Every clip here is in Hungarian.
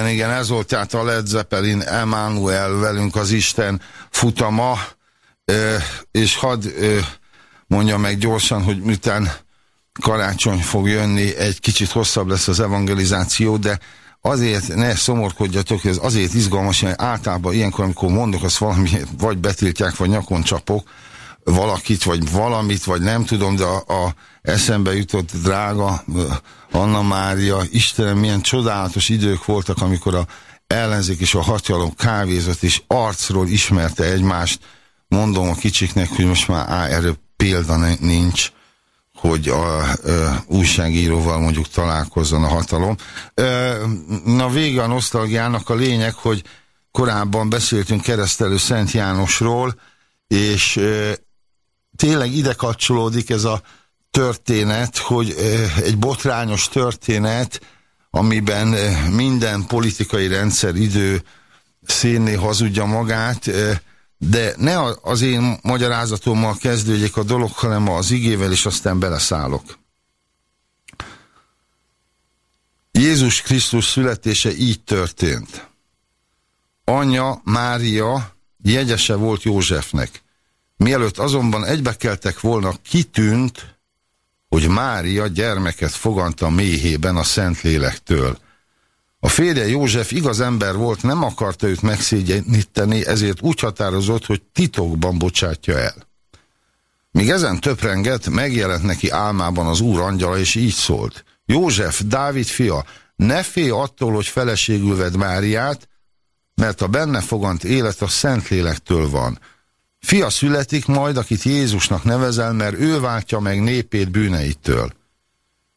Igen, igen, ez volt tehát a Led Zeppelin Emmanuel velünk az Isten futama, és hadd mondjam meg gyorsan, hogy miután karácsony fog jönni, egy kicsit hosszabb lesz az evangelizáció, de azért ne szomorkodjatok, ez azért izgalmas, hogy általában ilyenkor, amikor mondok, azt valami vagy betiltják, vagy nyakon csapok valakit, vagy valamit, vagy nem tudom, de a, a eszembe jutott drága Anna Mária, Istenem, milyen csodálatos idők voltak, amikor a ellenzék és a hatalom kávézott, és arcról ismerte egymást. Mondom a kicsiknek, hogy most már á, erről példa nincs hogy a ö, újságíróval mondjuk találkozzon a hatalom. Na vége a nosztalgiának a lényeg, hogy korábban beszéltünk keresztelő Szent Jánosról, és tényleg ide kapcsolódik ez a történet, hogy ö, egy botrányos történet, amiben minden politikai rendszer idő szénné hazudja magát, de ne az én magyarázatommal kezdődjék a dolog, hanem az igével, és aztán beleszállok. Jézus Krisztus születése így történt. Anyja Mária jegyese volt Józsefnek. Mielőtt azonban egybekeltek volna, kitűnt, hogy Mária gyermeket fogant a méhében a Szentlélektől. A férje József igaz ember volt, nem akarta őt megszégyeníteni, ezért úgy határozott, hogy titokban bocsátja el. Míg ezen töprenget, megjelent neki álmában az úr angyala, és így szólt. József, Dávid fia, ne félj attól, hogy feleségül vedd Máriát, mert a benne fogant élet a Szentlélektől van. Fia születik majd, akit Jézusnak nevezel, mert ő váltja meg népét bűneitől.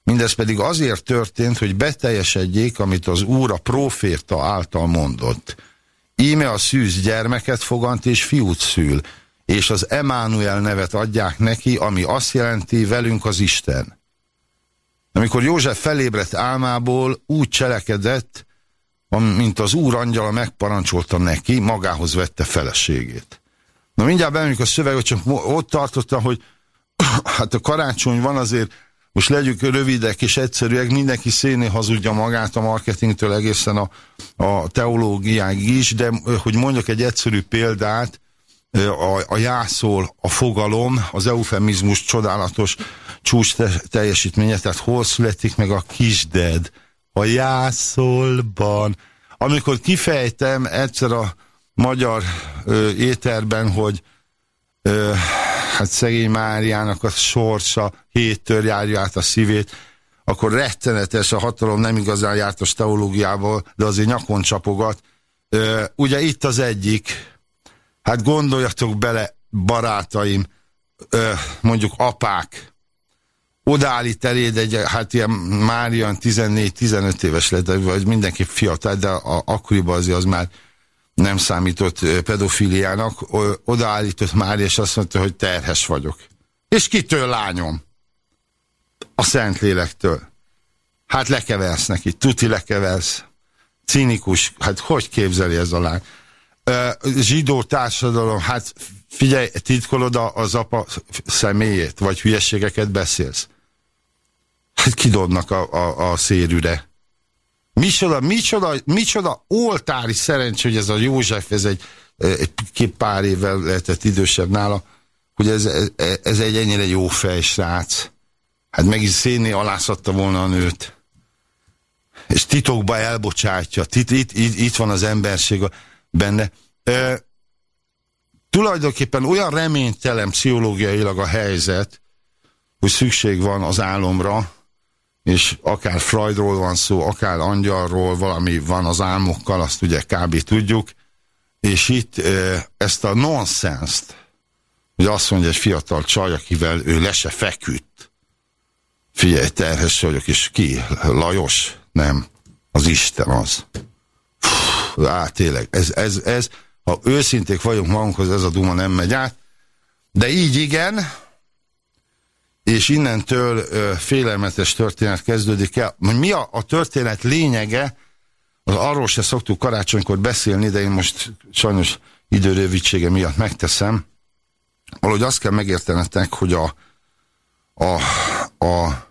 Mindez pedig azért történt, hogy beteljesedjék, amit az úr a próférta által mondott. Íme a szűz gyermeket fogant és fiút szül, és az Emánuel nevet adják neki, ami azt jelenti, velünk az Isten. Amikor József felébredt álmából, úgy cselekedett, mint az úr angyala megparancsolta neki, magához vette feleségét. Na mindjárt bemegyünk a szöveg, csak ott tartottam, hogy hát a karácsony van azért, most legyünk rövidek és egyszerűek, mindenki széné hazudja magát a marketingtől egészen a, a teológiáig is, de hogy mondjak egy egyszerű példát, a, a jászol, a fogalom, az eufemizmus csodálatos csúcs te, teljesítménye, tehát hol születik meg a kisded? A jászolban. Amikor kifejtem egyszer a magyar ö, éterben, hogy ö, hát szegény Máriának a sorsa héttől járja át a szívét, akkor rettenetes, a hatalom nem igazán jártas teológiából, de azért nyakon csapogat. Ö, ugye itt az egyik, hát gondoljatok bele, barátaim, ö, mondjuk apák, odaállít eléd egy, hát ilyen Márian 14-15 éves lett, vagy mindenképp fiatal, de a, akkoriban azért az már nem számított pedofiliának, odaállított már, és azt mondta, hogy terhes vagyok. És kitől lányom? A Szentlélektől. Hát lekeversz neki, tuti lekeversz. Cinikus, hát hogy képzeli ez a lány? Zsidó társadalom, hát figyelj, titkolod az apa személyét, vagy hülyeségeket beszélsz. Hát kidobnak a, a, a szérűre. Micsoda, micsoda, micsoda oltári szerencsé, hogy ez a József, ez egy, egy pár évvel lehetett idősebb nála, hogy ez, ez, ez egy ennyire jó fejsrác. Hát meg is szénné alászatta volna a nőt. És titokba elbocsátja. Itt, itt, itt, itt van az emberség benne. E, tulajdonképpen olyan reménytelen pszichológiailag a helyzet, hogy szükség van az álomra, és akár Freudról van szó, akár angyalról, valami van az álmokkal, azt ugye kb. tudjuk, és itt ezt a nonsenszt, hogy azt mondja egy fiatal csaj, akivel ő le se feküdt. Figyelj, terhes vagyok, és ki? Lajos? Nem. Az Isten az. Á, tényleg, ez, ez, ez, ha őszinték vagyunk magunkhoz, ez a duma nem megy át. De így igen, és innentől ö, félelmetes történet kezdődik el. Mi a, a történet lényege, az arról se szoktuk karácsonykor beszélni, de én most sajnos időrövítsége miatt megteszem. Valahogy azt kell megértenetek, hogy a, a, a,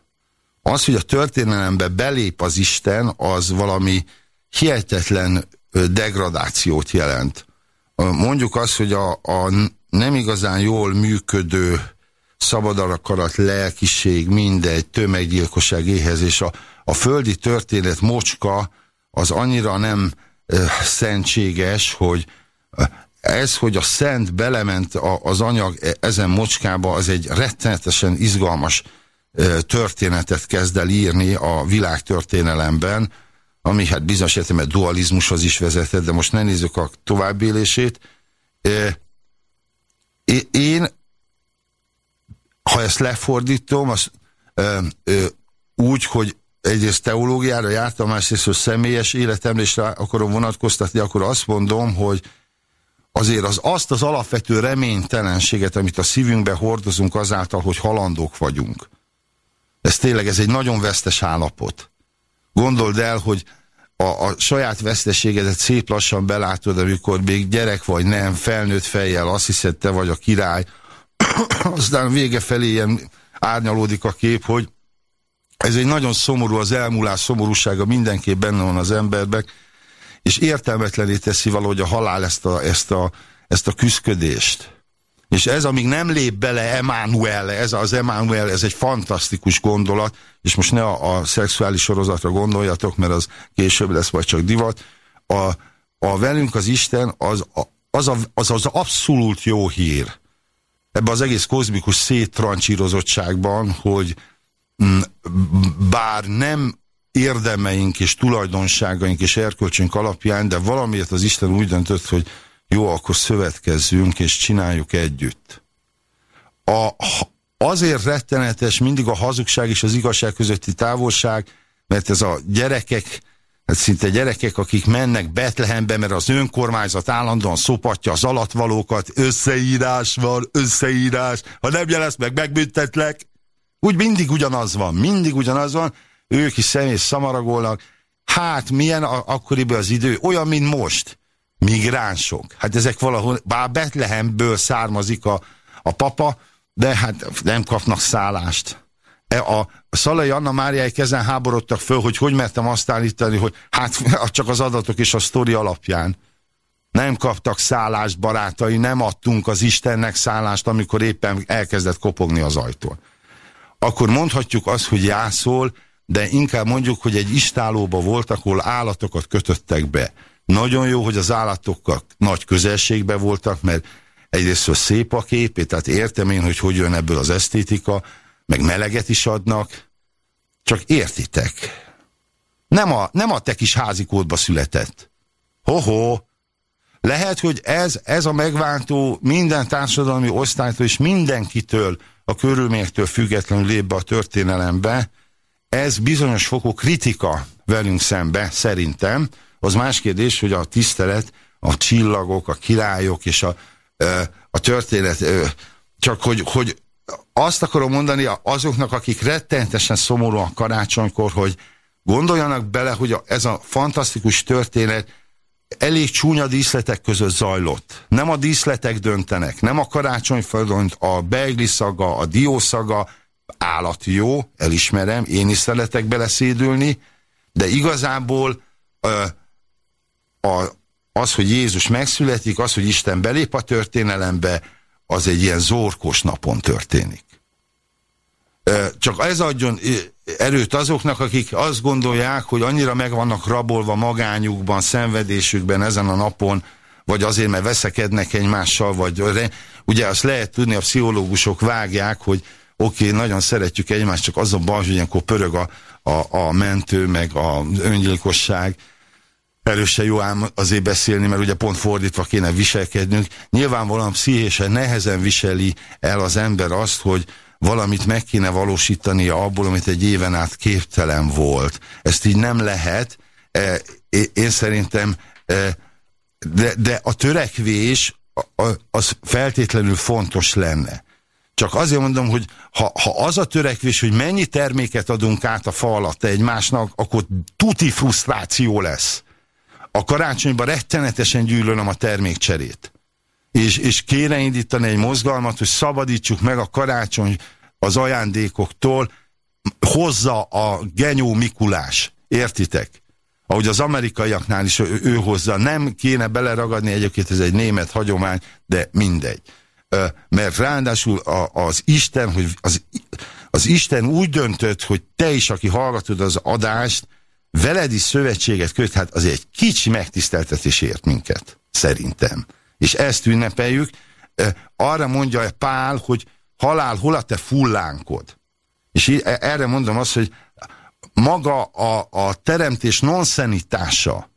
az, hogy a történelembe belép az Isten, az valami hihetetlen degradációt jelent. Mondjuk azt, hogy a, a nem igazán jól működő szabadalakarat, lelkiség, mindegy, tömeggyilkosság, éhezés, a, a földi történet mocska az annyira nem ö, szentséges, hogy ez, hogy a szent belement a, az anyag e, ezen mocskába, az egy rettenetesen izgalmas ö, történetet kezd el írni a világtörténelemben, ami hát bizonyos értelemben dualizmushoz is vezetett, de most ne nézzük a továbbélését. Én, ha ezt lefordítom, az, ö, ö, úgy, hogy egyrészt teológiára jártam, másrészt, hogy személyes életemlésre akarom vonatkoztatni, akkor azt mondom, hogy azért az, azt az alapvető reménytelenséget, amit a szívünkbe hordozunk azáltal, hogy halandók vagyunk. Ez tényleg, ez egy nagyon vesztes állapot. Gondold el, hogy a, a saját veszteségedet szép lassan belátod, amikor még gyerek vagy nem, felnőtt fejjel, azt hiszed, te vagy a király. Aztán vége felé ilyen árnyalódik a kép, hogy ez egy nagyon szomorú, az elmúlás szomorúsága mindenképp benne van az emberben, és értelmetlené teszi valahogy a halál ezt a, ezt a, ezt a küszködést. És ez, amíg nem lép bele Emmanuel, ez az Emmanuel, ez egy fantasztikus gondolat, és most ne a, a szexuális sorozatra gondoljatok, mert az később lesz, vagy csak divat. A, a velünk az Isten az, az, a, az az abszolút jó hír. Ebben az egész kozmikus széttrancsírozottságban, hogy mm, bár nem érdemeink és tulajdonságaink és erkölcsünk alapján, de valamiért az Isten úgy döntött, hogy jó, akkor szövetkezzünk és csináljuk együtt. A, azért rettenetes mindig a hazugság és az igazság közötti távolság, mert ez a gyerekek, hát szinte gyerekek, akik mennek Betlehembe, mert az önkormányzat állandóan szopatja az alatvalókat, összeírás van, összeírás, ha nem jelesz meg, megbüntetlek. Úgy mindig ugyanaz van, mindig ugyanaz van, ők is személy szamaragolnak. Hát milyen akkoriban az idő? Olyan, mint most migránsok. Hát ezek valahol, bár Betlehemből származik a, a papa, de hát nem kapnak szállást. E a, Szalai Anna Máriái kezen háborodtak föl, hogy hogy mertem azt állítani, hogy hát csak az adatok és a sztori alapján. Nem kaptak szállást, barátai, nem adtunk az Istennek szállást, amikor éppen elkezdett kopogni az ajtón. Akkor mondhatjuk azt, hogy jászol, de inkább mondjuk, hogy egy istálóba voltak, ahol állatokat kötöttek be. Nagyon jó, hogy az állatokkal nagy közelségben voltak, mert egyrészt szép a kép, tehát értem én, hogy hogy jön ebből az esztétika, meg meleget is adnak, csak értitek. Nem a, nem a te kis házikódba született. Hoho, lehet, hogy ez, ez a megváltó minden társadalmi osztálytól és mindenkitől a körülményektől függetlenül lép be a történelembe, ez bizonyos fokú kritika velünk szembe, szerintem, az más kérdés, hogy a tisztelet, a csillagok, a királyok és a, a történet, csak hogy, hogy azt akarom mondani azoknak, akik rettenetesen szomorúak karácsonykor, hogy gondoljanak bele, hogy ez a fantasztikus történet elég csúnya díszletek között zajlott. Nem a díszletek döntenek, nem a karácsonyföldön, a beigli szaga, a diószaga, állati jó, elismerem, én is szeretek beleszédülni, de igazából a, az, hogy Jézus megszületik, az, hogy Isten belép a történelembe, az egy ilyen zórkos napon történik. Csak ez adjon erőt azoknak, akik azt gondolják, hogy annyira meg vannak rabolva magányukban, szenvedésükben ezen a napon, vagy azért, mert veszekednek egymással, vagy ugye azt lehet tudni, a pszichológusok vágják, hogy oké, okay, nagyon szeretjük egymást, csak az a baj, hogy ilyenkor pörög a, a, a mentő, meg a öngyilkosság, Erről se jó ám azért beszélni, mert ugye pont fordítva kéne viselkednünk. Nyilvánvalóan pszichésen nehezen viseli el az ember azt, hogy valamit meg kéne valósítania abból, amit egy éven át képtelen volt. Ezt így nem lehet. E, én szerintem, e, de, de a törekvés az feltétlenül fontos lenne. Csak azért mondom, hogy ha, ha az a törekvés, hogy mennyi terméket adunk át a fa alatt egymásnak, akkor tuti frusztráció lesz a karácsonyban rettenetesen gyűlölöm a termékcserét. És, és kéne indítani egy mozgalmat, hogy szabadítsuk meg a karácsony az ajándékoktól, hozza a genyó Mikulás. Értitek? ahogy az amerikaiaknál is ő, ő hozza, nem kéne beleragadni, egyébként ez egy német hagyomány, de mindegy. Mert ráadásul az Isten, hogy az, az Isten úgy döntött, hogy te is, aki hallgatod az adást, veled is szövetséget köt, hát az egy kicsi megtiszteltetés ért minket, szerintem. És ezt ünnepeljük. Arra mondja Pál, hogy halál, hol a te fullánkod? És e, erre mondom azt, hogy maga a, a teremtés nonszenitása,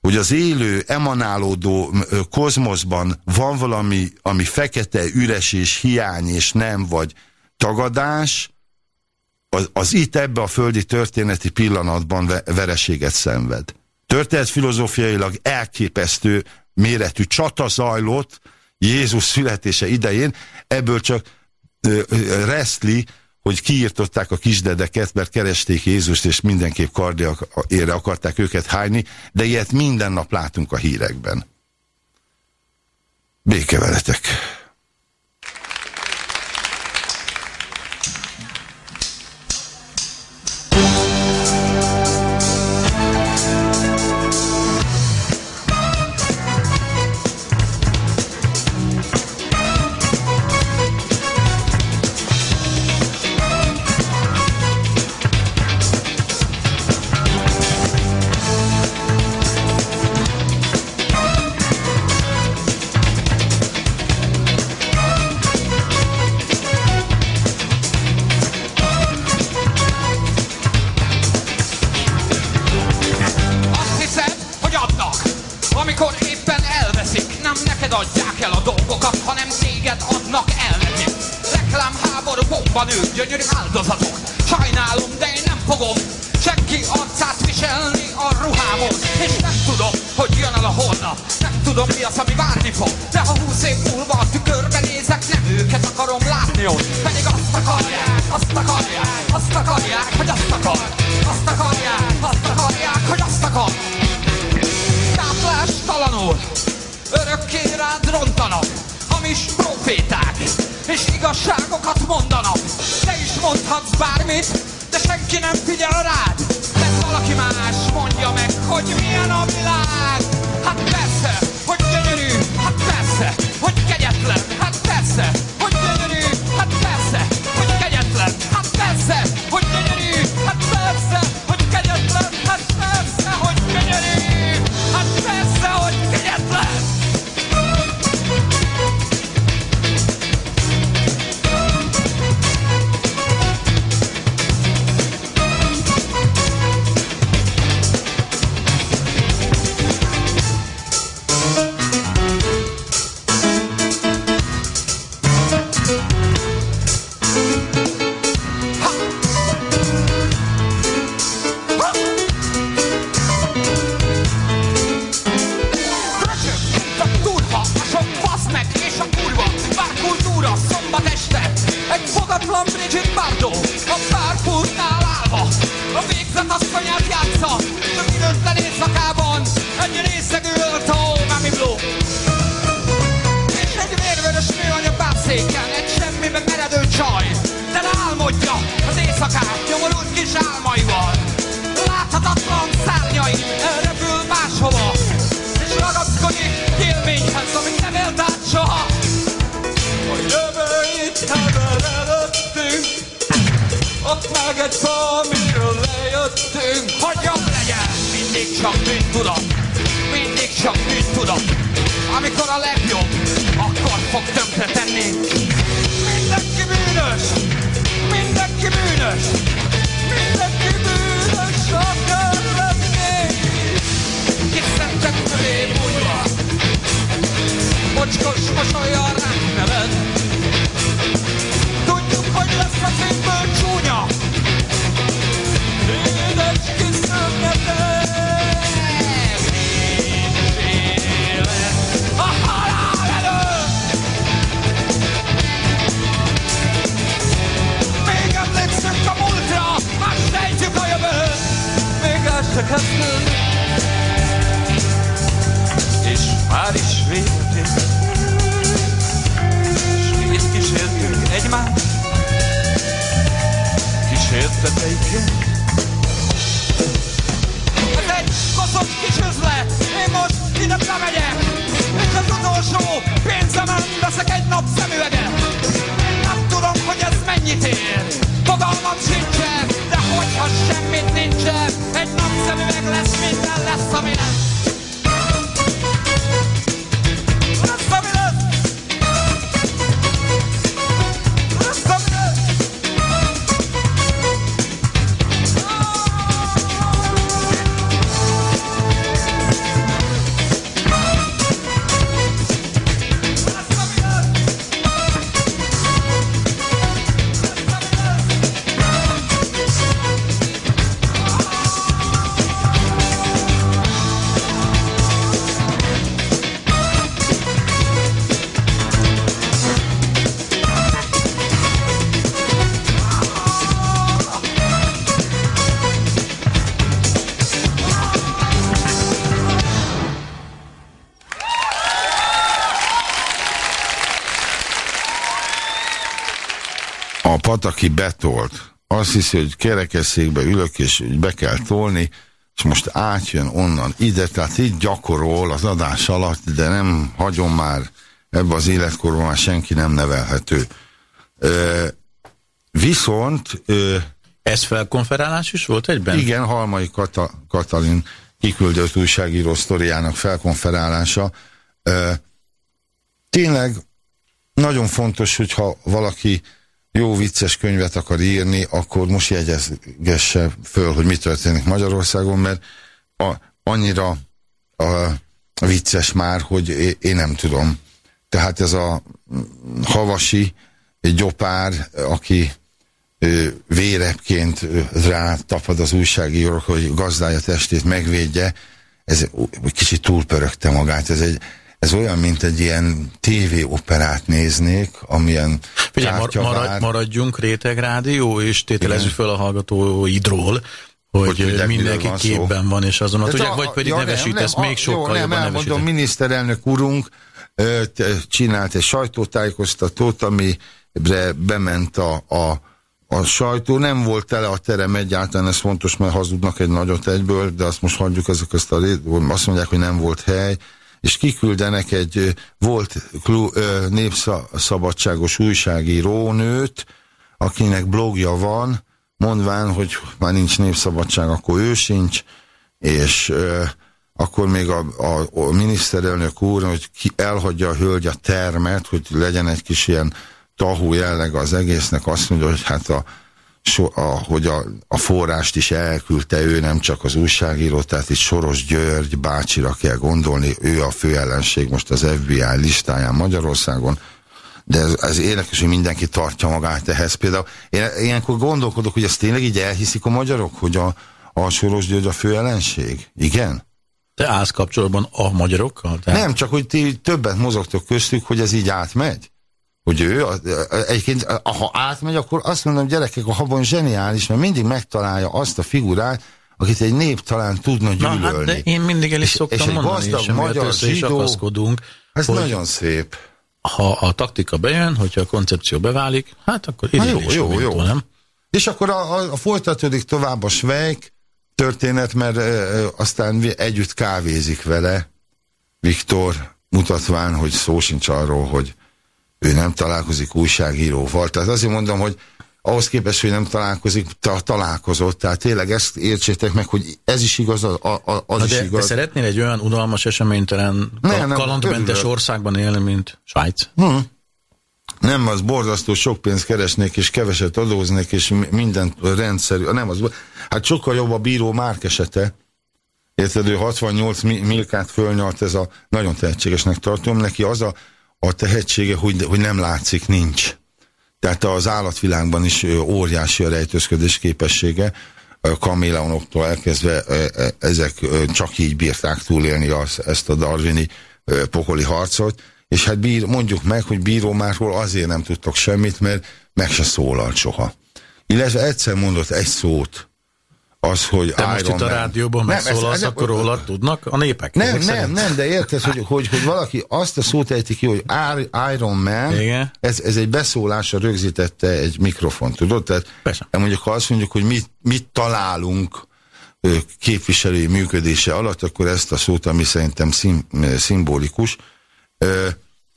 hogy az élő, emanálódó kozmoszban van valami, ami fekete, üres és hiány és nem, vagy tagadás, az, az itt ebbe a földi történeti pillanatban vereséget szenved. Történet filozófiailag elképesztő méretű csata zajlott Jézus születése idején, ebből csak Reszli hogy kiírtották a kisdedeket, mert keresték Jézust, és mindenképp kardiakére akarták őket hányni, de ilyet minden nap látunk a hírekben. Béke veletek! feel it. köszön, és már is végtünk, és mi itt kísértünk egymást, kísérteteiket. Ez hát egy koszos kis üzlet, én most ide bemegyek, és az utolsó pénzemen veszek egy nap szemüveget. Nem tudom, hogy ez mennyit ér. Aki betolt, azt hiszi, hogy kerekesszékbe ülök, és be kell tolni, és most átjön onnan ide, tehát így gyakorol az adás alatt, de nem hagyom már ebbe az életkorban már senki nem nevelhető. Ö, viszont... Ö, Ez felkonferálás is volt egyben? Igen, Halmai Kata, Katalin kiküldött újságíró sztoriának felkonferálása. Ö, tényleg nagyon fontos, hogyha valaki jó vicces könyvet akar írni, akkor most jegyezgesse föl, hogy mi történik Magyarországon, mert a, annyira a, vicces már, hogy én, nem tudom. Tehát ez a havasi gyopár, aki vérebként rá tapad az újságírók, hogy gazdája testét megvédje, ez kicsit túlpörögte magát. Ez egy, ez olyan, mint egy ilyen TV-operát néznék, amilyen Figyelj, mar marad, maradjunk rétegrádió, és tételezzük fel a hallgatóidról, hogy, hogy tudják, mindenki van képben szó. van, és azon a tudják, vagy pedig ja, nevesítesz még sokkal jó, jobban nem, elmondom, miniszterelnök úrunk ö, csinált egy sajtótájékoztatót, amire bement a, a, a sajtó, nem volt tele a terem egyáltalán, ez fontos, mert hazudnak egy nagyot egyből, de azt most hagyjuk ezek azt a azt mondják, hogy nem volt hely, és kiküldenek egy volt népszabadságos újságírónőt, akinek blogja van, mondván, hogy már nincs népszabadság, akkor ő sincs, és ö, akkor még a, a, a miniszterelnök úr, hogy ki elhagyja a hölgy a termet, hogy legyen egy kis ilyen tahú jelleg az egésznek, azt mondja, hogy hát a so, a, hogy a, a forrást is elküldte ő, nem csak az újságíró, tehát itt Soros György bácsira kell gondolni, ő a fő ellenség most az FBI listáján Magyarországon, de ez, ez érdekes, hogy mindenki tartja magát ehhez. Például én ilyenkor gondolkodok, hogy ezt tényleg így elhiszik a magyarok, hogy a, a Soros György a fő ellenség? Igen? Te állsz kapcsolatban a magyarokkal? Tehát... Nem, csak hogy ti többet mozogtok köztük, hogy ez így átmegy hogy ő egyébként, ha átmegy, akkor azt mondom, gyerekek, a habon zseniális, mert mindig megtalálja azt a figurát, akit egy nép talán tudna gyűlölni. Na, hát de én mindig el is szoktam és, és mondani, gazdag, és magyar zsidó, is Ez nagyon szép. Ha a taktika bejön, hogyha a koncepció beválik, hát akkor ide jó, jó, jó. nem? És akkor a, a, a folytatódik tovább a Svejk történet, mert e, aztán együtt kávézik vele Viktor, mutatván, hogy szó sincs arról, hogy ő nem találkozik újságíróval. Tehát azért mondom, hogy ahhoz képest, hogy nem találkozik, ta, találkozott. Tehát tényleg ezt értsétek meg, hogy ez is igaz, az, az Na is de, igaz. De szeretnél egy olyan unalmas, eseménytelen, nem, nem, kalandmentes örülök. országban élni, mint Svájc? Hmm. Nem, az borzasztó sok pénzt keresnék, és keveset adóznék, és minden rendszerű. Nem, az, hát sokkal jobb a bíró márkesete. Érted, ő 68 milkát fölnyalt, ez a nagyon tehetségesnek tartom. Neki az a a tehetsége, hogy, hogy nem látszik, nincs. Tehát az állatvilágban is óriási a rejtőzködés képessége, kaméleonoktól elkezdve ezek csak így bírták túlélni az, ezt a darwini pokoli harcot, és hát bír, mondjuk meg, hogy bírómárról azért nem tudtok semmit, mert meg se szólalt soha. Illetve egyszer mondott egy szót, az, hogy Te Iron most itt a rádióban megszólalsz, akkor róla tudnak a népek? Nem, nem, szerint? nem, de érted, hogy, hogy, hogy valaki azt a szót ejti ki, hogy Iron Man, Igen. Ez, ez egy beszólásra rögzítette egy mikrofon, tudod? Tehát Persze. mondjuk, ha azt mondjuk, hogy mit, mit találunk képviselői működése alatt, akkor ezt a szót, ami szerintem szim, szimbolikus,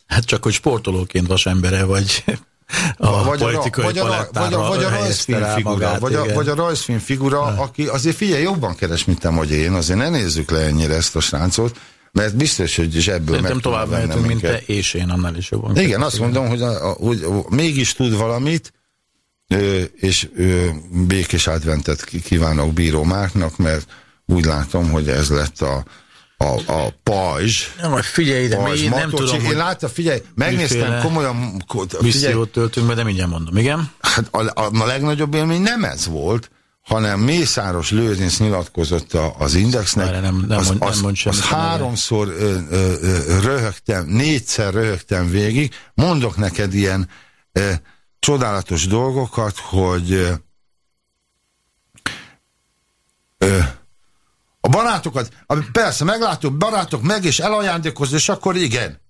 hát csak, hogy sportolóként vasembere vagy a vagy politikai a, vagy a, vagy a, vagy a rajzfilm figura, vagy a, vagy a rajzfilm figura, ha. aki azért figyelj, jobban keres, mint te vagy én, azért ne nézzük le ennyire ezt a srácot, mert biztos, hogy zsebből Szerintem meg tovább mehetünk, mint te és én, annál is jobban. Igen, azt mondom, hogy, a, a, hogy mégis tud valamit, és békés adventet kívánok Bíró Márknak, mert úgy látom, hogy ez lett a, a, a pajzs. Nem, figyelj ide, pajzs, mi, nem tudom, Én láttam, figyelj, megnéztem komolyan. Missziót töltünk be, de mindjárt mondom, igen? Hát a, a, a legnagyobb élmény nem ez volt, hanem Mészáros Lőrinc nyilatkozott az Indexnek, Már nem, nem az, mond, nem mond az háromszor ö, ö, ö, röhögtem, négyszer röhögtem végig, mondok neked ilyen ö, csodálatos dolgokat, hogy ö, ö, a barátokat, persze meglátok, barátok meg és elajándékozni, és akkor igen.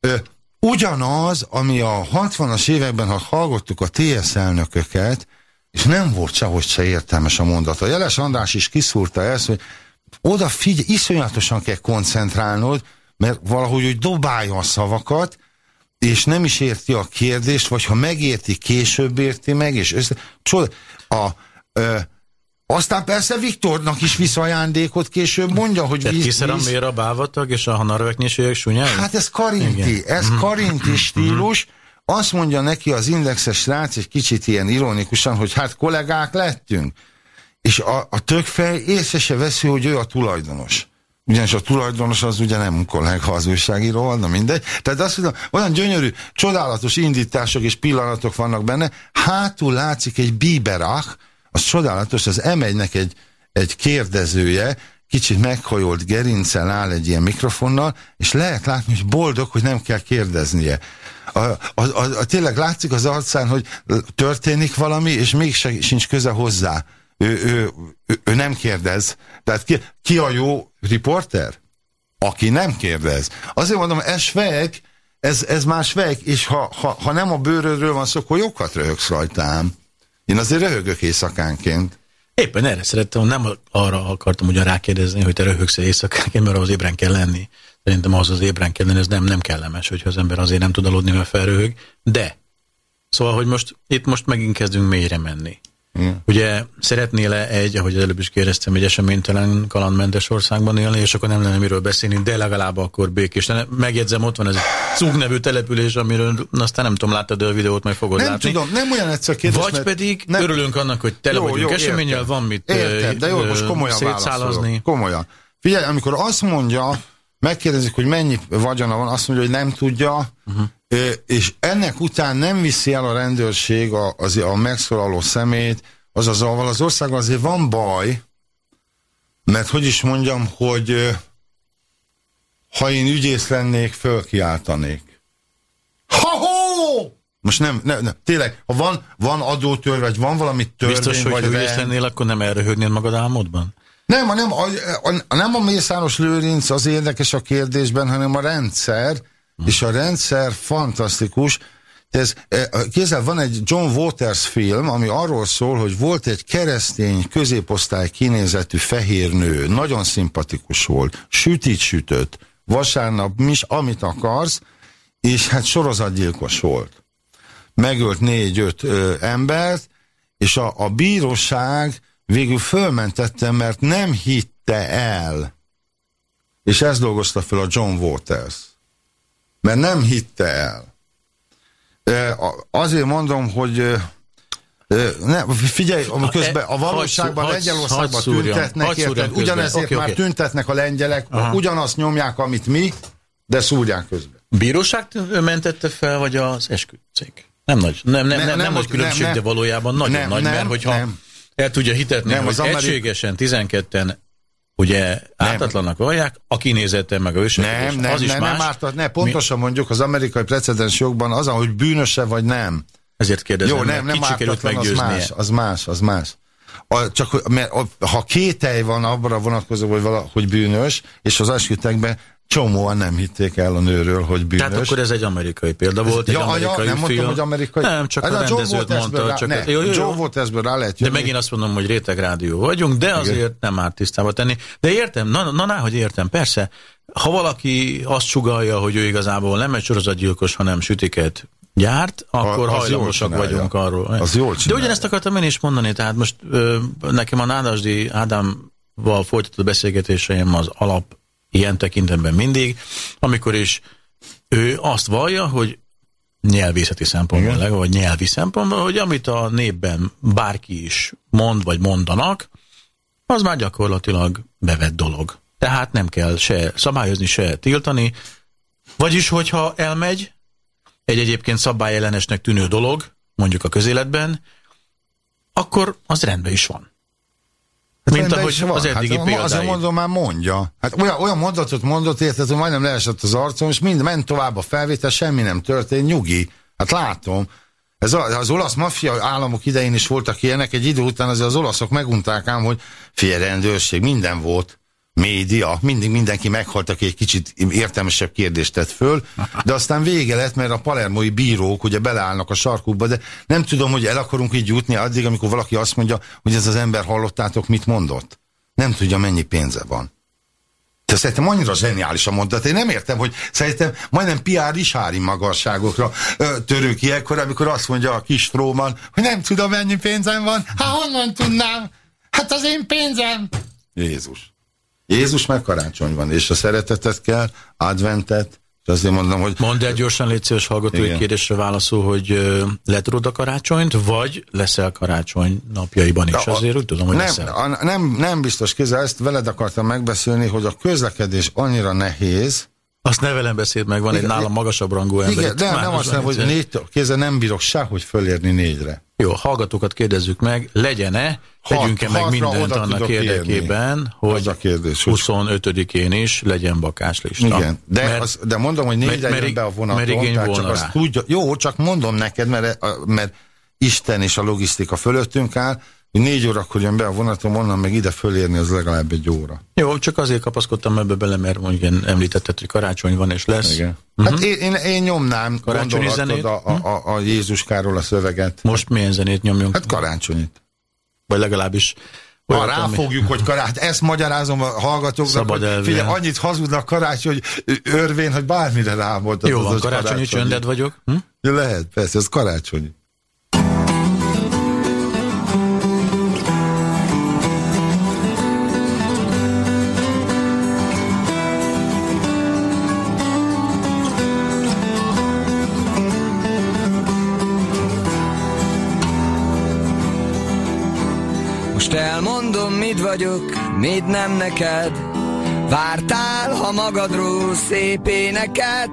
Ö, ugyanaz, ami a 60-as években, ha hallgattuk a TSZ elnököket, és nem volt sehogy se értelmes a mondat. A Jeles András is kiszúrta ezt, hogy oda figyelj, iszonyatosan kell koncentrálnod, mert valahogy úgy dobálja a szavakat, és nem is érti a kérdést, vagy ha megérti, később érti meg, és össze... Csoda, a, ö, aztán persze Viktornak is visz ajándékot később, mondja, hogy víz, víz. a mér a bávatag és a hanarveknyiség súnyája? Hát ez karinti, Igen. ez mm. karinti mhm. stílus. Azt mondja neki az indexes srác egy kicsit ilyen ironikusan, hogy hát kollégák lettünk. És a, a tökfej észre se veszi, hogy ő a tulajdonos. Ugyanis a tulajdonos az ugye nem kollega az újságíró, na mindegy. Tehát azt mondom, olyan gyönyörű, csodálatos indítások és pillanatok vannak benne. Hátul látszik egy biberach, az csodálatos, az m egy, egy kérdezője, kicsit meghajolt gerincel áll egy ilyen mikrofonnal, és lehet látni, hogy boldog, hogy nem kell kérdeznie. A, a, a, a, tényleg látszik az arcán, hogy történik valami, és még sincs köze hozzá. Ő, ő, ő, ő nem kérdez. Tehát ki, ki a jó riporter? Aki nem kérdez. Azért mondom, ez sveg, ez, ez már sveg, és ha, ha, ha nem a bőrödről van szó, akkor jókat röhögsz rajtám. Én azért röhögök éjszakánként. Éppen erre szerettem, nem arra akartam ugyan rákérdezni, hogy te röhögsz éjszakánként, mert az ébren kell lenni. Szerintem az az ébren kell lenni, ez nem, nem kellemes, hogyha az ember azért nem tud aludni, mert felröhög. De, szóval, hogy most itt most megint kezdünk mélyre menni. Igen. Ugye szeretnél-e egy, ahogy az előbb is kérdeztem, egy eseménytelen kalandmentes országban élni, és akkor nem lenne miről beszélni, de legalább akkor békés. Megjegyzem, ott van ez a Cug nevű település, amiről aztán nem tudom, láttad a videót, majd fogod nem látni. Tudom, nem olyan egyszer kérdés, Vagy pedig nem. örülünk annak, hogy tele jó, vagyunk jó, eseménnyel, van mit értem, de jó, most komolyan szétszálazni. Komolyan. Figyelj, amikor azt mondja, megkérdezik, hogy mennyi vagyona van, azt mondja, hogy nem tudja, uh -huh. És ennek után nem viszi el a rendőrség a, az, a megszólaló szemét, azaz avval az országban azért van baj, mert hogy is mondjam, hogy ha én ügyész lennék, fölkiáltanék. Ha-ho! Most nem, nem, nem, tényleg, ha van, van adótörvény, vagy van valami törvény, Biztos, hogy vagy ha ügyész lennél, akkor nem elröhögnél magad álmodban? Nem, nem a, a, nem a Mészáros Lőrinc az érdekes a kérdésben, hanem a rendszer. És a rendszer fantasztikus. Ez, e, kézzel van egy John Waters film, ami arról szól, hogy volt egy keresztény, középosztály kinézetű fehér nő, nagyon szimpatikus volt, sütit sütött, vasárnap is, amit akarsz, és hát sorozatgyilkos volt. Megölt négy-öt embert, és a, a bíróság végül fölmentettem, mert nem hitte el. És ezt dolgozta fel a John Waters. Mert nem hitte el. Azért mondom, hogy ne, figyelj, közben a valóságban Lengyelországban tüntetnek, érted? Ugyanezért okay, már okay. tüntetnek a lengyelek, Aha. ugyanazt nyomják, amit mi, de szúrják közben. Bíróság mentette fel, vagy az esküdcég? Nem nagy, nem, nem, nem, nem, nem nagy különbség, nem, de valójában nagyon nem, nagy, nem, mert hogyha nem el tudja hitetni, nem, hogy az egységesen 12-en ugye ártatlanak vallják, a kinézete meg a ősök. Nem, nem, az is nem, más. nem ártat, ne, pontosan Mi? mondjuk az amerikai precedens jogban az, hogy bűnöse vagy nem. Ezért kérdezem, Jó, nem, nem ártatlan, az más, az más, az más. A, csak mert a, ha kételj van abra vonatkozó, hogy, vala, hogy bűnös, és az esküdtekben csomóan nem hitték el a nőről, hogy bűnös. Tehát akkor ez egy amerikai példa volt, ja, egy amerikai ja, nem film. mondtam, hogy amerikai. Nem, csak Hát a Joe rendezőt mondta. Rá, Csak ne, a, jó, jó, Joe jó. volt ezből rá lehet De jönni. megint azt mondom, hogy réteg rádió vagyunk, de azért nem árt tisztába tenni. De értem, na, na, na hogy értem, persze. Ha valaki azt sugalja, hogy ő igazából nem egy sorozatgyilkos, hanem sütiket gyárt, akkor jól hajlamosak vagyunk arról. Az jól De csinálja. ugyanezt akartam én is mondani, tehát most ö, nekem a Nádasdi Ádámval folytatott beszélgetéseim az alap ilyen tekintetben mindig, amikor is ő azt vallja, hogy nyelvészeti szempontból, Igen. vagy nyelvi szempontból, hogy amit a népben bárki is mond, vagy mondanak, az már gyakorlatilag bevett dolog. Tehát nem kell se szabályozni, se tiltani. Vagyis, hogyha elmegy egy egyébként szabályellenesnek tűnő dolog, mondjuk a közéletben, akkor az rendben is van. Mint Rendben ahogy van. az eddigi hát. Azért mondom, már mondja. Hát olyan, olyan mondatot mondott, érted, hogy majdnem leesett az arcom, és mind ment tovább a felvétel, semmi nem történt, nyugi. Hát látom. Ez a, az olasz maffia államok idején is voltak ilyenek, egy idő után azért az olaszok megunták ám, hogy fél rendőrség, minden volt. Média, mindig mindenki meghalt, aki egy kicsit értelmesebb kérdést tett föl, de aztán vége lett, mert a palermói bírók ugye beleállnak a sarkukba, de nem tudom, hogy el akarunk így jutni addig, amikor valaki azt mondja, hogy ez az ember hallottátok, mit mondott. Nem tudja, mennyi pénze van. De szerintem annyira zseniális a mondat. Én nem értem, hogy szerintem majdnem PR Risári magasságokra ö, törünk ilyenkor, amikor azt mondja a kis Tróman, hogy nem tudom, mennyi pénzem van. Hát honnan tudnám? Hát az én pénzem. Jézus. Jézus meg karácsony van, és a szeretetet kell, adventet, és azért mondom, hogy Mondd el gyorsan, légy szíves hallgatói Igen. kérdésre válaszol, hogy ö, letudod a karácsonyt, vagy leszel karácsony napjaiban is. A- Azért úgy tudom, hogy nem, leszel. a, nem, nem biztos kézzel, ezt veled akartam megbeszélni, hogy a közlekedés annyira nehéz, Azt ne velem beszéld meg, van egy Igen, nálam magasabb rangú ember. igen, de nem azt mondom, hogy négy, kézzel nem bírok sehogy fölérni négyre. Jó, hallgatókat kérdezzük meg, legyen-e, tegyünk-e meg mindent annak érdekében, érni. hogy Az a kérdés, hogy- 25-én is legyen bakáslista. Igen, de, mert, az, de mondom, hogy mert- jön be a vonaton, tehát csak azt rá. tudja, jó, csak mondom neked, mert, mert Isten és a logisztika fölöttünk áll, hogy négy órakor jön be a vonatom, onnan meg ide fölérni, az legalább egy óra. Jó, csak azért kapaszkodtam ebbe bele, mert mondjuk említetted, hogy karácsony van és lesz. Igen. Hát én, én, én nyomnám. Karácsonyi zenét? A, a, a Jézuskáról a szöveget. Most milyen zenét nyomjunk? Hát karácsonyit. Vagy legalábbis Ha ami- ráfogjuk, hogy karácsony, ezt magyarázom a hallgatóknak, Szabad hogy figyelj, annyit hazudnak karácsony, hogy örvén, hogy bármire rámoltad. Jó van, hogy karácsonyi csönded vagyok. Hm? Ja, lehet, persze, ez karácsonyi. Mit vagyok, mit nem neked? Vártál, ha magadról szép éneket?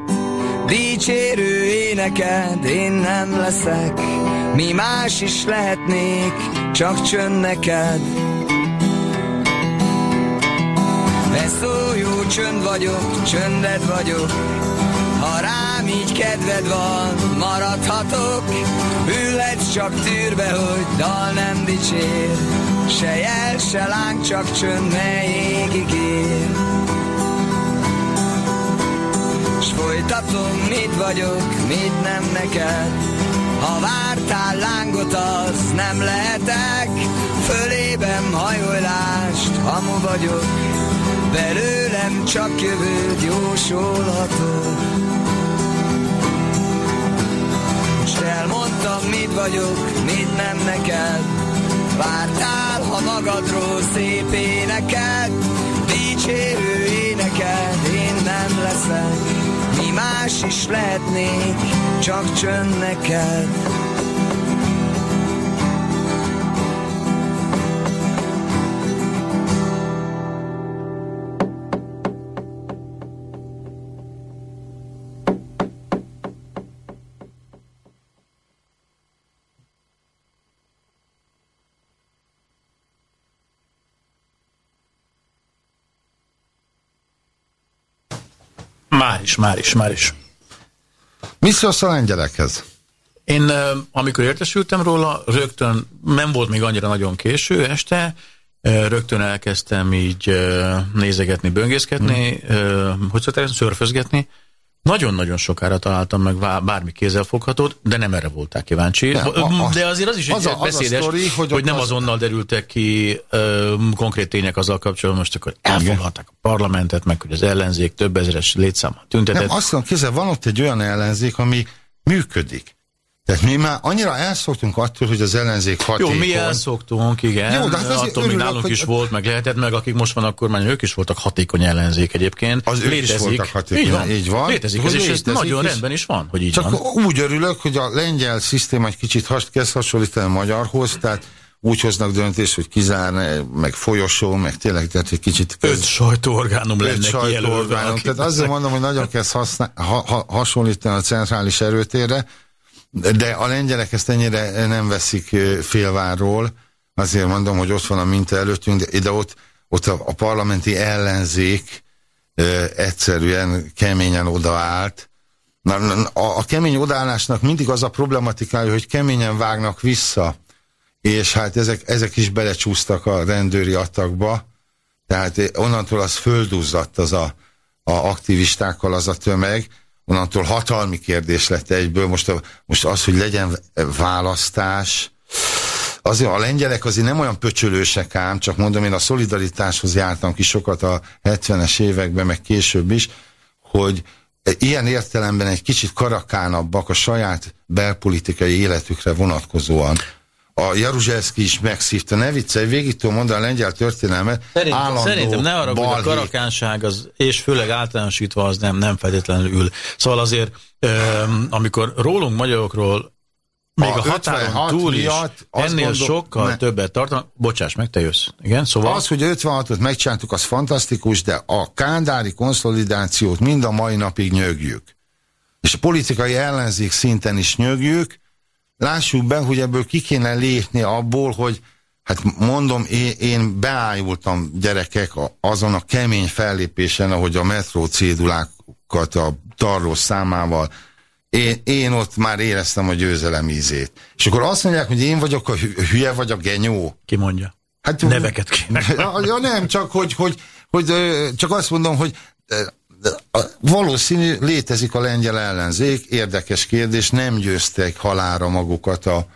Dicsérő éneked, én nem leszek. Mi más is lehetnék, csak csönd neked. Beszóljó csönd vagyok, csönded vagyok. Ha rám így kedved van, maradhatok. Ülhetsz csak tűrbe, hogy dal nem dicsér Se jel, se láng, csak csönd, ne égig ér S folytatom, mit vagyok, mit nem neked. Ha vártál lángot, az nem lehetek. Fölében hajollást, hamu vagyok. Belőlem csak jövőd jósolhatod. Most elmondtam, mit vagyok, mit nem neked Vártál, ha magadról szép éneked Dicsérő éneked, én nem leszek. Mi más is lehetnék, csak csönd neked Már is, már is, már is. Mi szólsz a lengyelekhez? Én amikor értesültem róla, rögtön nem volt még annyira nagyon késő este, rögtön elkezdtem így nézegetni, böngészgetni, hmm. hogy szokták szörfözgetni, nagyon-nagyon sokára találtam meg bármi kézzelfoghatót, de nem erre volták kíváncsi. Nem, a, a, de azért az is az egy a, beszédes, az sztori, hogy, hogy nem az... azonnal derültek ki ö, konkrét tények azzal kapcsolatban, most akkor elfoglalták a parlamentet, meg hogy az ellenzék több ezeres létszámmal tüntetett. Nem, azt mondom, kézzel van ott egy olyan ellenzék, ami működik. Tehát mi már annyira elszoktunk attól, hogy az ellenzék hatékony. Jó, mi elszoktunk, igen. Jó, de hát attól még nálunk hogy... is volt, meg lehetett, meg akik most van akkor már ők is voltak hatékony ellenzék egyébként. Az létezik. ők is voltak hatékony, így van. Így van. Létezik, ez, és ez nagyon is. rendben is van, hogy így Csak van. úgy örülök, hogy a lengyel szisztéma egy kicsit has, kezd hasonlítani a magyarhoz, tehát úgy hoznak döntést, hogy kizárni, meg folyosó, meg tényleg, tehát egy kicsit... Kezd... Öt sajtóorgánum lenne sajtóorgánum. Tehát azért mondom, hogy nagyon kezd használ, ha, ha, hasonlítani a centrális erőtérre, de a lengyelek ezt ennyire nem veszik félvárról, azért mondom, hogy ott van a minta előttünk, de, de ott, ott a, a parlamenti ellenzék ö, egyszerűen keményen odaállt. Na, a, a kemény odaállásnak mindig az a problematikája, hogy keményen vágnak vissza, és hát ezek, ezek is belecsúsztak a rendőri atakba, tehát onnantól az földuzzadt az a, a aktivistákkal az a tömeg, onnantól hatalmi kérdés lett egyből. Most, a, most az, hogy legyen választás, azért a lengyelek azért nem olyan pöcsölősek ám, csak mondom, én a szolidaritáshoz jártam ki sokat a 70-es években, meg később is, hogy ilyen értelemben egy kicsit karakánabbak a saját belpolitikai életükre vonatkozóan a Jaruzselszki is megszívta, ne viccelj, végig tudom mondani a lengyel történelmet. Szerintem, szerintem ne arra, hogy a karakánság, az, és főleg általánosítva az nem, nem feltétlenül ül. Szóval azért, öm, amikor rólunk magyarokról még a, a határon túl is ennél mondom, sokkal ne. többet tartanak. Bocsáss meg, te jössz. Igen, szóval... Az, hogy 56-ot megcsináltuk, az fantasztikus, de a kándári konszolidációt mind a mai napig nyögjük. És a politikai ellenzék szinten is nyögjük, lássuk be, hogy ebből ki kéne lépni abból, hogy hát mondom, én, én beájultam gyerekek azon a kemény fellépésen, ahogy a metró cédulákat a tarlós számával én, én ott már éreztem a győzelem ízét. És akkor azt mondják, hogy én vagyok a hülye, vagy a genyó. Ki mondja? Hát, Neveket kéne. Ja, ja, nem, csak hogy, hogy, hogy, csak azt mondom, hogy valószínű létezik a lengyel ellenzék, érdekes kérdés, nem győztek halára magukat a,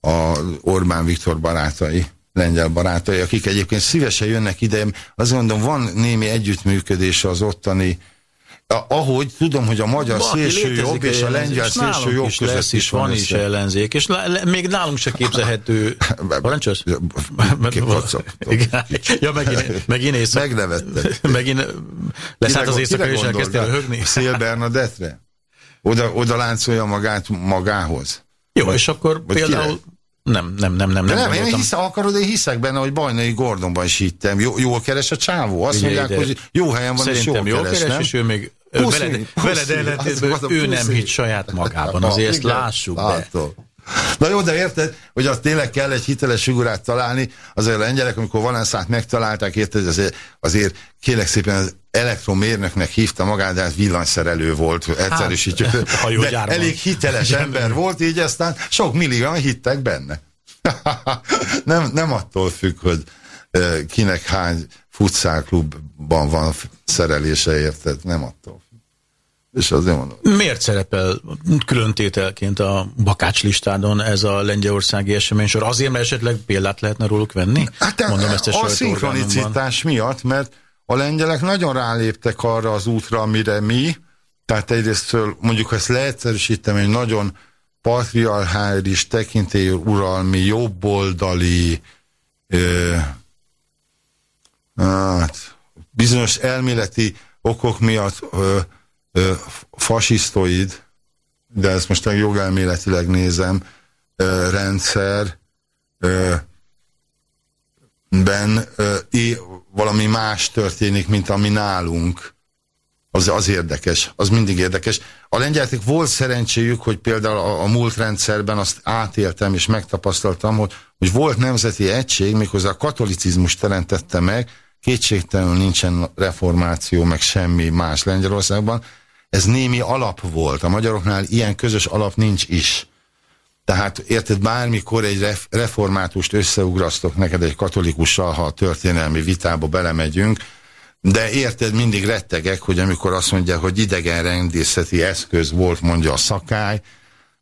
a Orbán Viktor barátai, lengyel barátai, akik egyébként szívesen jönnek ide, azt mondom, van némi együttműködés az ottani ahogy tudom, hogy a magyar Baki szélső jobb és a lengyel szélső jobb is lesz, is van, is ellenzék, és még nálunk se képzelhető. Parancsolsz? ja, megint, megint éjszak. Megnevetted. Megint leszállt az éjszaka, és elkezdtél röhögni. Szél Bernadettre? Oda, oda láncolja magát magához? Jó, vagy, és akkor például nem, nem, nem, nem. De nem, nem én hisz, akarod, én hiszek benne, hogy Bajnai Gordonban is hittem. Jó, jól keres a csávó. Azt Ugye, mondják, hogy jó helyen van, és jól, keres, keres és ő még veled, veled ellentétben ő nem hitt saját magában. Azért ezt lássuk be. Na jó, de érted, hogy az tényleg kell egy hiteles figurát találni, azért a lengyelek, amikor Valenszát megtalálták, érted, azért, azért kérlek szépen az elektromérnöknek hívta magát, de hát villanyszerelő volt, egyszerűsítjük. Hát, elég hiteles ember volt, így aztán sok millióan hittek benne. nem, nem attól függ, hogy kinek hány futszálklubban van szerelése, érted? Nem attól és azért mondom. Miért szerepel különtételként a bakács listádon ez a lengyelországi eseménysor? Azért, mert esetleg példát lehetne róluk venni? Hát mondom ezt a, a szinkronicitás miatt, mert a lengyelek nagyon ráléptek arra az útra, amire mi, tehát egyrészt mondjuk ezt leegyszerűsítem, egy nagyon patriarchális, tekintélyuralmi, jobboldali ö, hát, bizonyos elméleti okok miatt ö, ö, fasisztoid, de ezt most jogelméletileg nézem, ö, rendszer valami más történik, mint ami nálunk. Az, az érdekes, az mindig érdekes. A lengyeltek volt szerencséjük, hogy például a, a múlt rendszerben azt átéltem és megtapasztaltam, hogy, hogy volt nemzeti egység, méghozzá a katolicizmus teremtette meg, kétségtelenül nincsen reformáció, meg semmi más Lengyelországban, ez némi alap volt. A magyaroknál ilyen közös alap nincs is. Tehát érted, bármikor egy ref, reformátust összeugrasztok neked egy katolikussal, ha a történelmi vitába belemegyünk, de érted, mindig rettegek, hogy amikor azt mondja, hogy idegen rendészeti eszköz volt, mondja a szakály,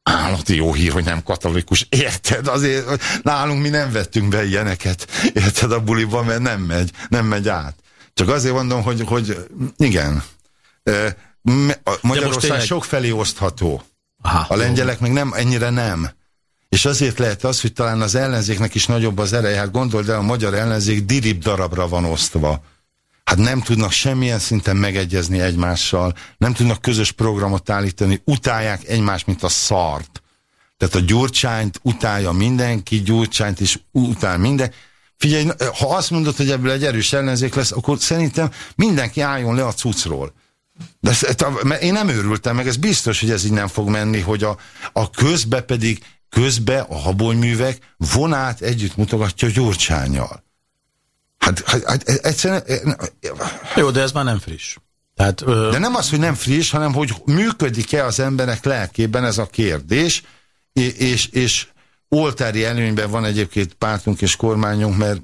állati jó hír, hogy nem katolikus. Érted? Azért nálunk mi nem vettünk be ilyeneket. Érted a buliban, mert nem megy, nem megy át. Csak azért mondom, hogy, hogy igen. Magyarország tényleg... sok felé osztható. Aha, a lengyelek jó. meg nem, ennyire nem. És azért lehet az, hogy talán az ellenzéknek is nagyobb az ereje. Hát gondold el, a magyar ellenzék dirib darabra van osztva. Hát nem tudnak semmilyen szinten megegyezni egymással, nem tudnak közös programot állítani, utálják egymást, mint a szart. Tehát a gyurcsányt utálja mindenki, gyurcsányt is utál minden. Figyelj, ha azt mondod, hogy ebből egy erős ellenzék lesz, akkor szerintem mindenki álljon le a cucról. De én nem őrültem meg, ez biztos, hogy ez így nem fog menni, hogy a, a közbe pedig, közbe a habonyművek vonát együtt mutogatja Gyurcsányjal. Hát, hát, hát egyszerűen... Jó, de ez már nem friss. Tehát, ö... De nem az, hogy nem friss, hanem hogy működik-e az emberek lelkében ez a kérdés, és, és, és oltári előnyben van egyébként pártunk és kormányunk, mert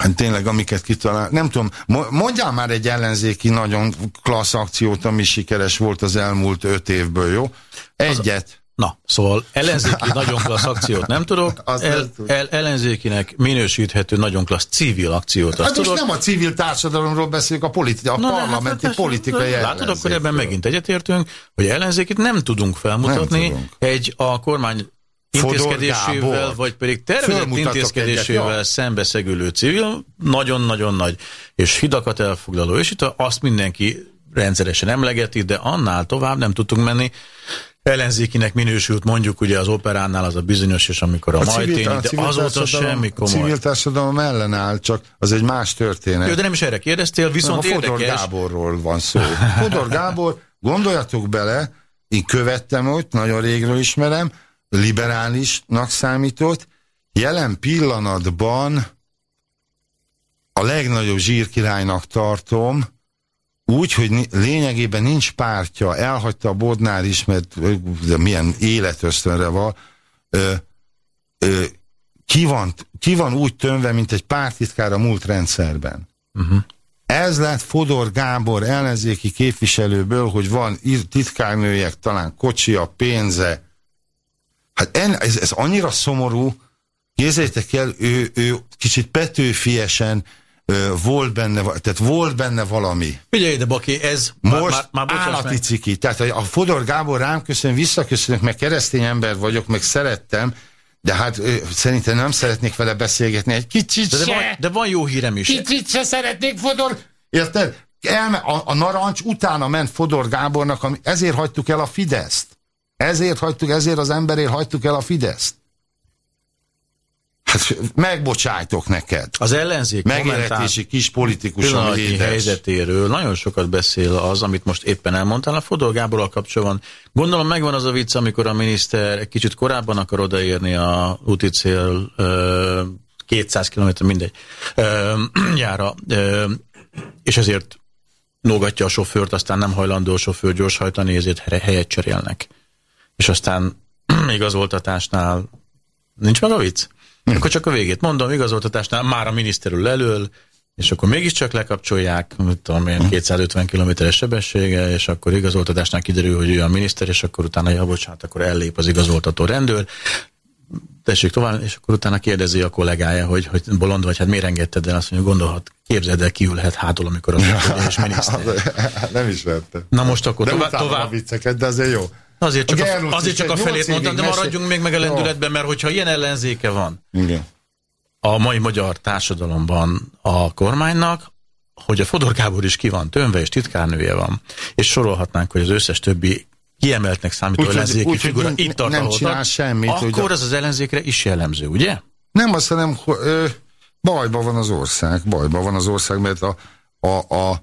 Hát tényleg, amiket kitalál, nem tudom, mondjál már egy ellenzéki nagyon klassz akciót, ami sikeres volt az elmúlt öt évből, jó? Egyet. Na, szóval ellenzéki nagyon klassz akciót nem tudok, el, el, ellenzékinek minősíthető nagyon klassz civil akciót azt hát most tudok. nem a civil társadalomról beszélünk, a, politi a Na, parlamenti hát, politikai Látod, akkor ebben megint egyetértünk, hogy ellenzékit nem tudunk felmutatni nem tudunk. egy a kormány intézkedésével, vagy pedig tervezett intézkedésével egyet, szembeszegülő civil, nagyon-nagyon nagy, és hidakat elfoglaló, és itt azt mindenki rendszeresen emlegeti, de annál tovább nem tudtunk menni. Ellenzékinek minősült mondjuk ugye az operánál az a bizonyos, és amikor a, a majtény, de azóta semmi komoly. A civil társadalom ellenáll, csak az egy más történet. Jó, de nem is erre kérdeztél, viszont nem, a Fodor érdekes... Gáborról van szó. Fodor Gábor, gondoljatok bele, én követtem őt, nagyon régről ismerem, liberálisnak számított, jelen pillanatban a legnagyobb zsírkirálynak tartom, úgy, hogy lényegében nincs pártja, elhagyta a Bodnár is, mert milyen életösztönre van, ö, ö, ki, van, ki van úgy tömve, mint egy pártitkár a múlt rendszerben. Uh mhm. -huh. Ez lett Fodor Gábor ellenzéki képviselőből, hogy van titkárnőjek, talán kocsia, pénze, Hát en, ez, ez annyira szomorú, képzeljétek el, ő, ő kicsit petőfiesen ö, volt benne, tehát volt benne valami. Figyelj de Baki, ez most már, már, állati ciki. Tehát a Fodor Gábor rám köszön, visszaköszönök, meg keresztény ember vagyok, meg szerettem, de hát ö, szerintem nem szeretnék vele beszélgetni egy kicsit de, de, van, de van jó hírem is. Kicsit se szeretnék, Fodor. Érted? Elme, a, a narancs utána ment Fodor Gábornak, ami, ezért hagytuk el a Fideszt. Ezért hagytuk, ezért az emberért hagytuk el a Fideszt. Hát megbocsájtok neked. Az ellenzék Megélhetési kis politikus helyzetéről nagyon sokat beszél az, amit most éppen elmondtál a Fodor Gáborral kapcsolatban. Gondolom megvan az a vicc, amikor a miniszter egy kicsit korábban akar odaérni a úti cél 200 km, mindegy, jára, és ezért nógatja a sofőrt, aztán nem hajlandó a sofőr gyorshajtani, ezért helyet cserélnek és aztán igazoltatásnál nincs meg a vicc? Hm. Akkor csak a végét mondom, igazoltatásnál már a miniszter ül elől, és akkor mégiscsak lekapcsolják, mit tudom én, 250 km-es sebessége, és akkor igazoltatásnál kiderül, hogy ő a miniszter, és akkor utána, ja, bocsánat, akkor ellép az igazoltató rendőr, tessék tovább, és akkor utána kérdezi a kollégája, hogy, hogy bolond vagy, hát miért engedted el? Azt mondja, gondolhat, képzeld el, kiülhet hátul, amikor és miniszter. Nem is vettem. Na most akkor de tovább. tovább. a vicceket, de azért jó. Azért csak a, a, azért csak a felét mondtam, de maradjunk még meg a lendületben, mert hogyha ilyen ellenzéke van Igen. a mai magyar társadalomban a kormánynak, hogy a Fodor Gábor is ki van tömve, és titkárnője van, és sorolhatnánk, hogy az összes többi kiemeltnek számító úgy, ellenzéki úgy, figura itt tart, nem csinál semmit. Akkor ugye? az az ellenzékre is jellemző, ugye? Nem azt hanem, bajban van az ország, bajban van az ország, mert a, a, a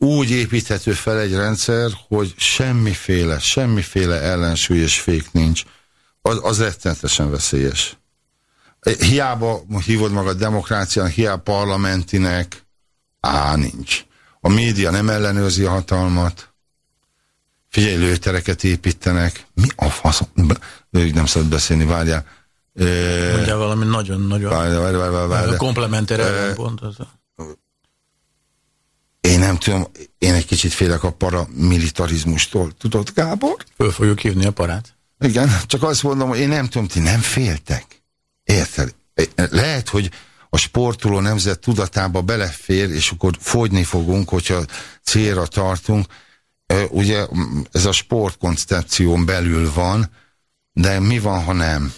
úgy építhető fel egy rendszer, hogy semmiféle, semmiféle ellensúly és fék nincs. Az, az rettenetesen veszélyes. Hiába hívod magad demokráciának, hiába parlamentinek, á, nincs. A média nem ellenőrzi a hatalmat. Figyelj, lőtereket építenek. Mi a fasz? Ők nem szabad beszélni, várjál. Mondjál valami nagyon-nagyon komplementer ellenpont. Nem tudom, én egy kicsit félek a paramilitarizmustól. Tudod, Gábor? Föl fogjuk hívni a parát. Igen, csak azt mondom, hogy én nem tudom, ti nem féltek. Érted? Lehet, hogy a sportoló nemzet tudatába belefér, és akkor fogyni fogunk, hogyha célra tartunk. Ugye ez a sportkoncepción belül van, de mi van, ha nem?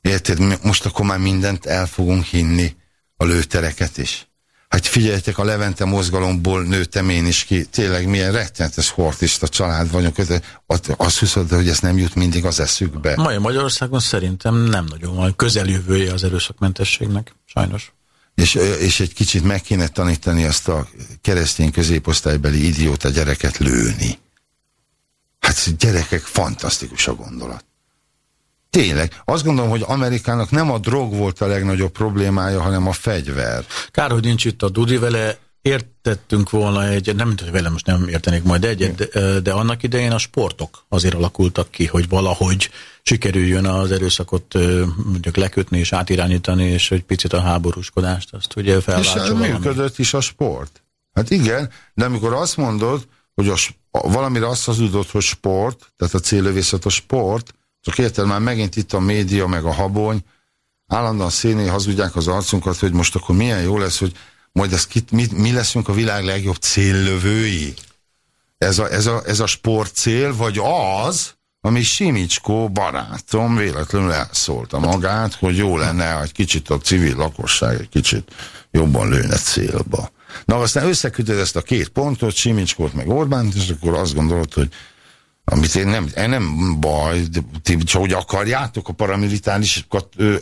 Érted? Most akkor már mindent el fogunk hinni, a lőtereket is. Hát figyeljetek, a Levente mozgalomból nőttem én is ki. Tényleg milyen rettenetes sportista család vagyok. Azt- hiszed, hogy ez nem jut mindig az eszükbe. Mai Magyarországon szerintem nem nagyon van közeljövője az erőszakmentességnek, sajnos. És, és egy kicsit meg kéne tanítani azt a keresztény középosztálybeli idióta gyereket lőni. Hát gyerekek, fantasztikus a gondolat. Tényleg, azt gondolom, hogy Amerikának nem a drog volt a legnagyobb problémája, hanem a fegyver. Kár, hogy nincs itt a Dudi, vele értettünk volna egy, nem mint hogy vele most nem értenék majd egyet, de, de annak idején a sportok azért alakultak ki, hogy valahogy sikerüljön az erőszakot mondjuk lekötni és átirányítani, és egy picit a háborúskodást, azt ugye És felváltsa valami. működött is a sport. Hát igen, de amikor azt mondod, hogy a, a, valamire azt hazudod, hogy sport, tehát a céllövészet a sport, csak érted, már megint itt a média, meg a habony, állandóan széné hazudják az arcunkat, hogy most akkor milyen jó lesz, hogy majd ez kit, mi, mi leszünk a világ legjobb céllövői. Ez a, ez, a, ez a sportcél, vagy az, ami Simicskó barátom véletlenül elszólta magát, hogy jó lenne, ha egy kicsit a civil lakosság egy kicsit jobban lőne célba. Na aztán összekütöd ezt a két pontot, Simicskót meg Orbánt, és akkor azt gondolod, hogy amit én nem, én nem baj, de ti csak hogy akarjátok a paramilitáris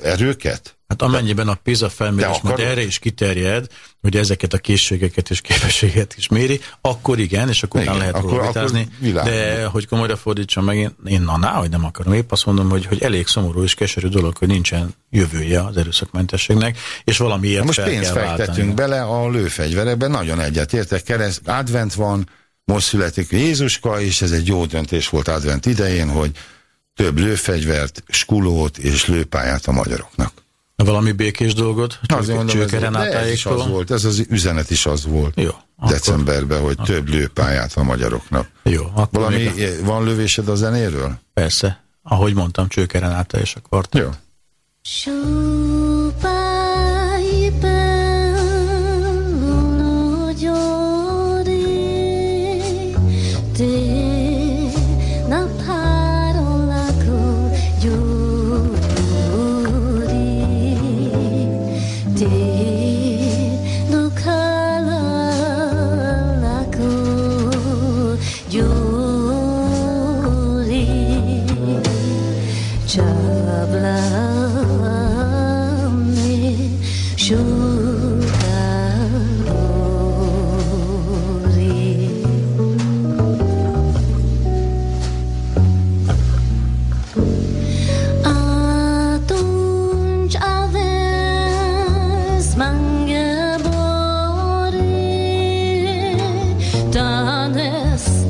erőket? Hát amennyiben a PISA felmérés majd erre is kiterjed, hogy ezeket a készségeket és képességet is méri, akkor igen, és akkor Igen, lehet akkor- vitázni. akkor. De hogy komolyra fordítsam meg, én, én na, na, hogy nem akarom. Épp azt mondom, hogy, hogy elég szomorú és keserű dolog, hogy nincsen jövője az erőszakmentességnek, és valamiért Most fel pénzt kell fektetünk váltani. bele a lőfegyverekbe, nagyon egyet értek, kereszt, advent van, most születik Jézuska, és ez egy jó döntés volt advent idején, hogy több lőfegyvert, skulót és lőpályát a magyaroknak. Valami békés dolgot? Azért mondom, ez, volt, ez is az volt, ez az üzenet is az volt Jó. Akkor, decemberben, hogy több lőpályát a magyaroknak. jó, akkor Valami, még, van lövésed a zenéről? persze. Ahogy mondtam, Csőke Renáta és a kvart. Jó. 手 This.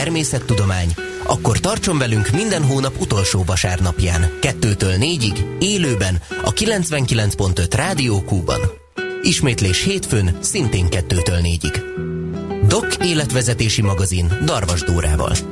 Természettudomány, akkor tartson velünk minden hónap utolsó vasárnapján, 2-től 4-ig, élőben, a 99.5 Rádió Kúban. Ismétlés hétfőn, szintén 2-től 4-ig. DOC életvezetési magazin Darvas Dórával.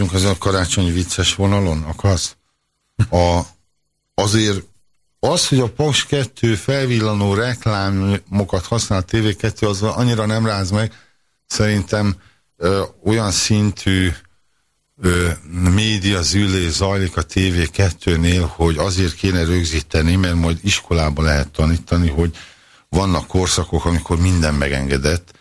Maradjunk ezen a karácsonyi vicces vonalon, akarsz? A, azért az, hogy a Paks 2 felvillanó reklámokat használ TV2, az annyira nem ráz meg. Szerintem ö, olyan szintű ö, média zűlés zajlik a TV2-nél, hogy azért kéne rögzíteni, mert majd iskolába lehet tanítani, hogy vannak korszakok, amikor minden megengedett,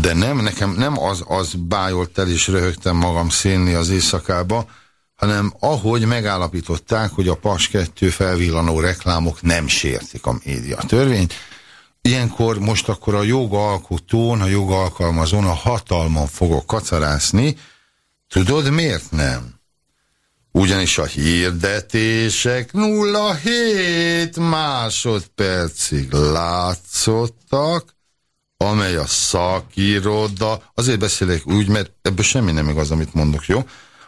de nem, nekem nem az, az bájolt el és röhögtem magam szélni az éjszakába, hanem ahogy megállapították, hogy a PAS 2 felvillanó reklámok nem sértik a média törvényt. Ilyenkor most akkor a jogalkotón, a jogalkalmazón, a hatalmon fogok kacarászni. Tudod miért nem? Ugyanis a hirdetések 07 másodpercig látszottak, amely a szakiroda, azért beszélek úgy, mert ebből semmi nem igaz, amit mondok, jó?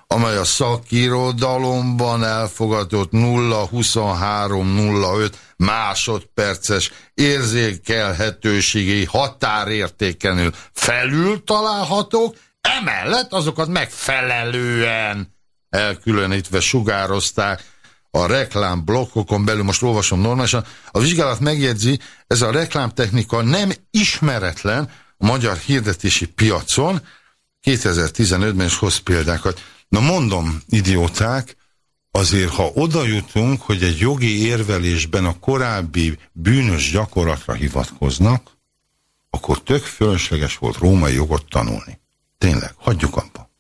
amely a szakirodalomban elfogadott 0-23-05 másodperces érzékelhetőségi határértékenül felül találhatók, emellett azokat megfelelően elkülönítve sugározták a reklám blokkokon belül, most olvasom normálisan, a vizsgálat megjegyzi, ez a reklámtechnika nem ismeretlen a magyar hirdetési piacon, 2015-ben is hoz példákat. Na mondom, idióták, azért ha oda jutunk, hogy egy jogi érvelésben a korábbi bűnös gyakorlatra hivatkoznak, akkor tök fölösleges volt római jogot tanulni. Tényleg, hagyjuk abba.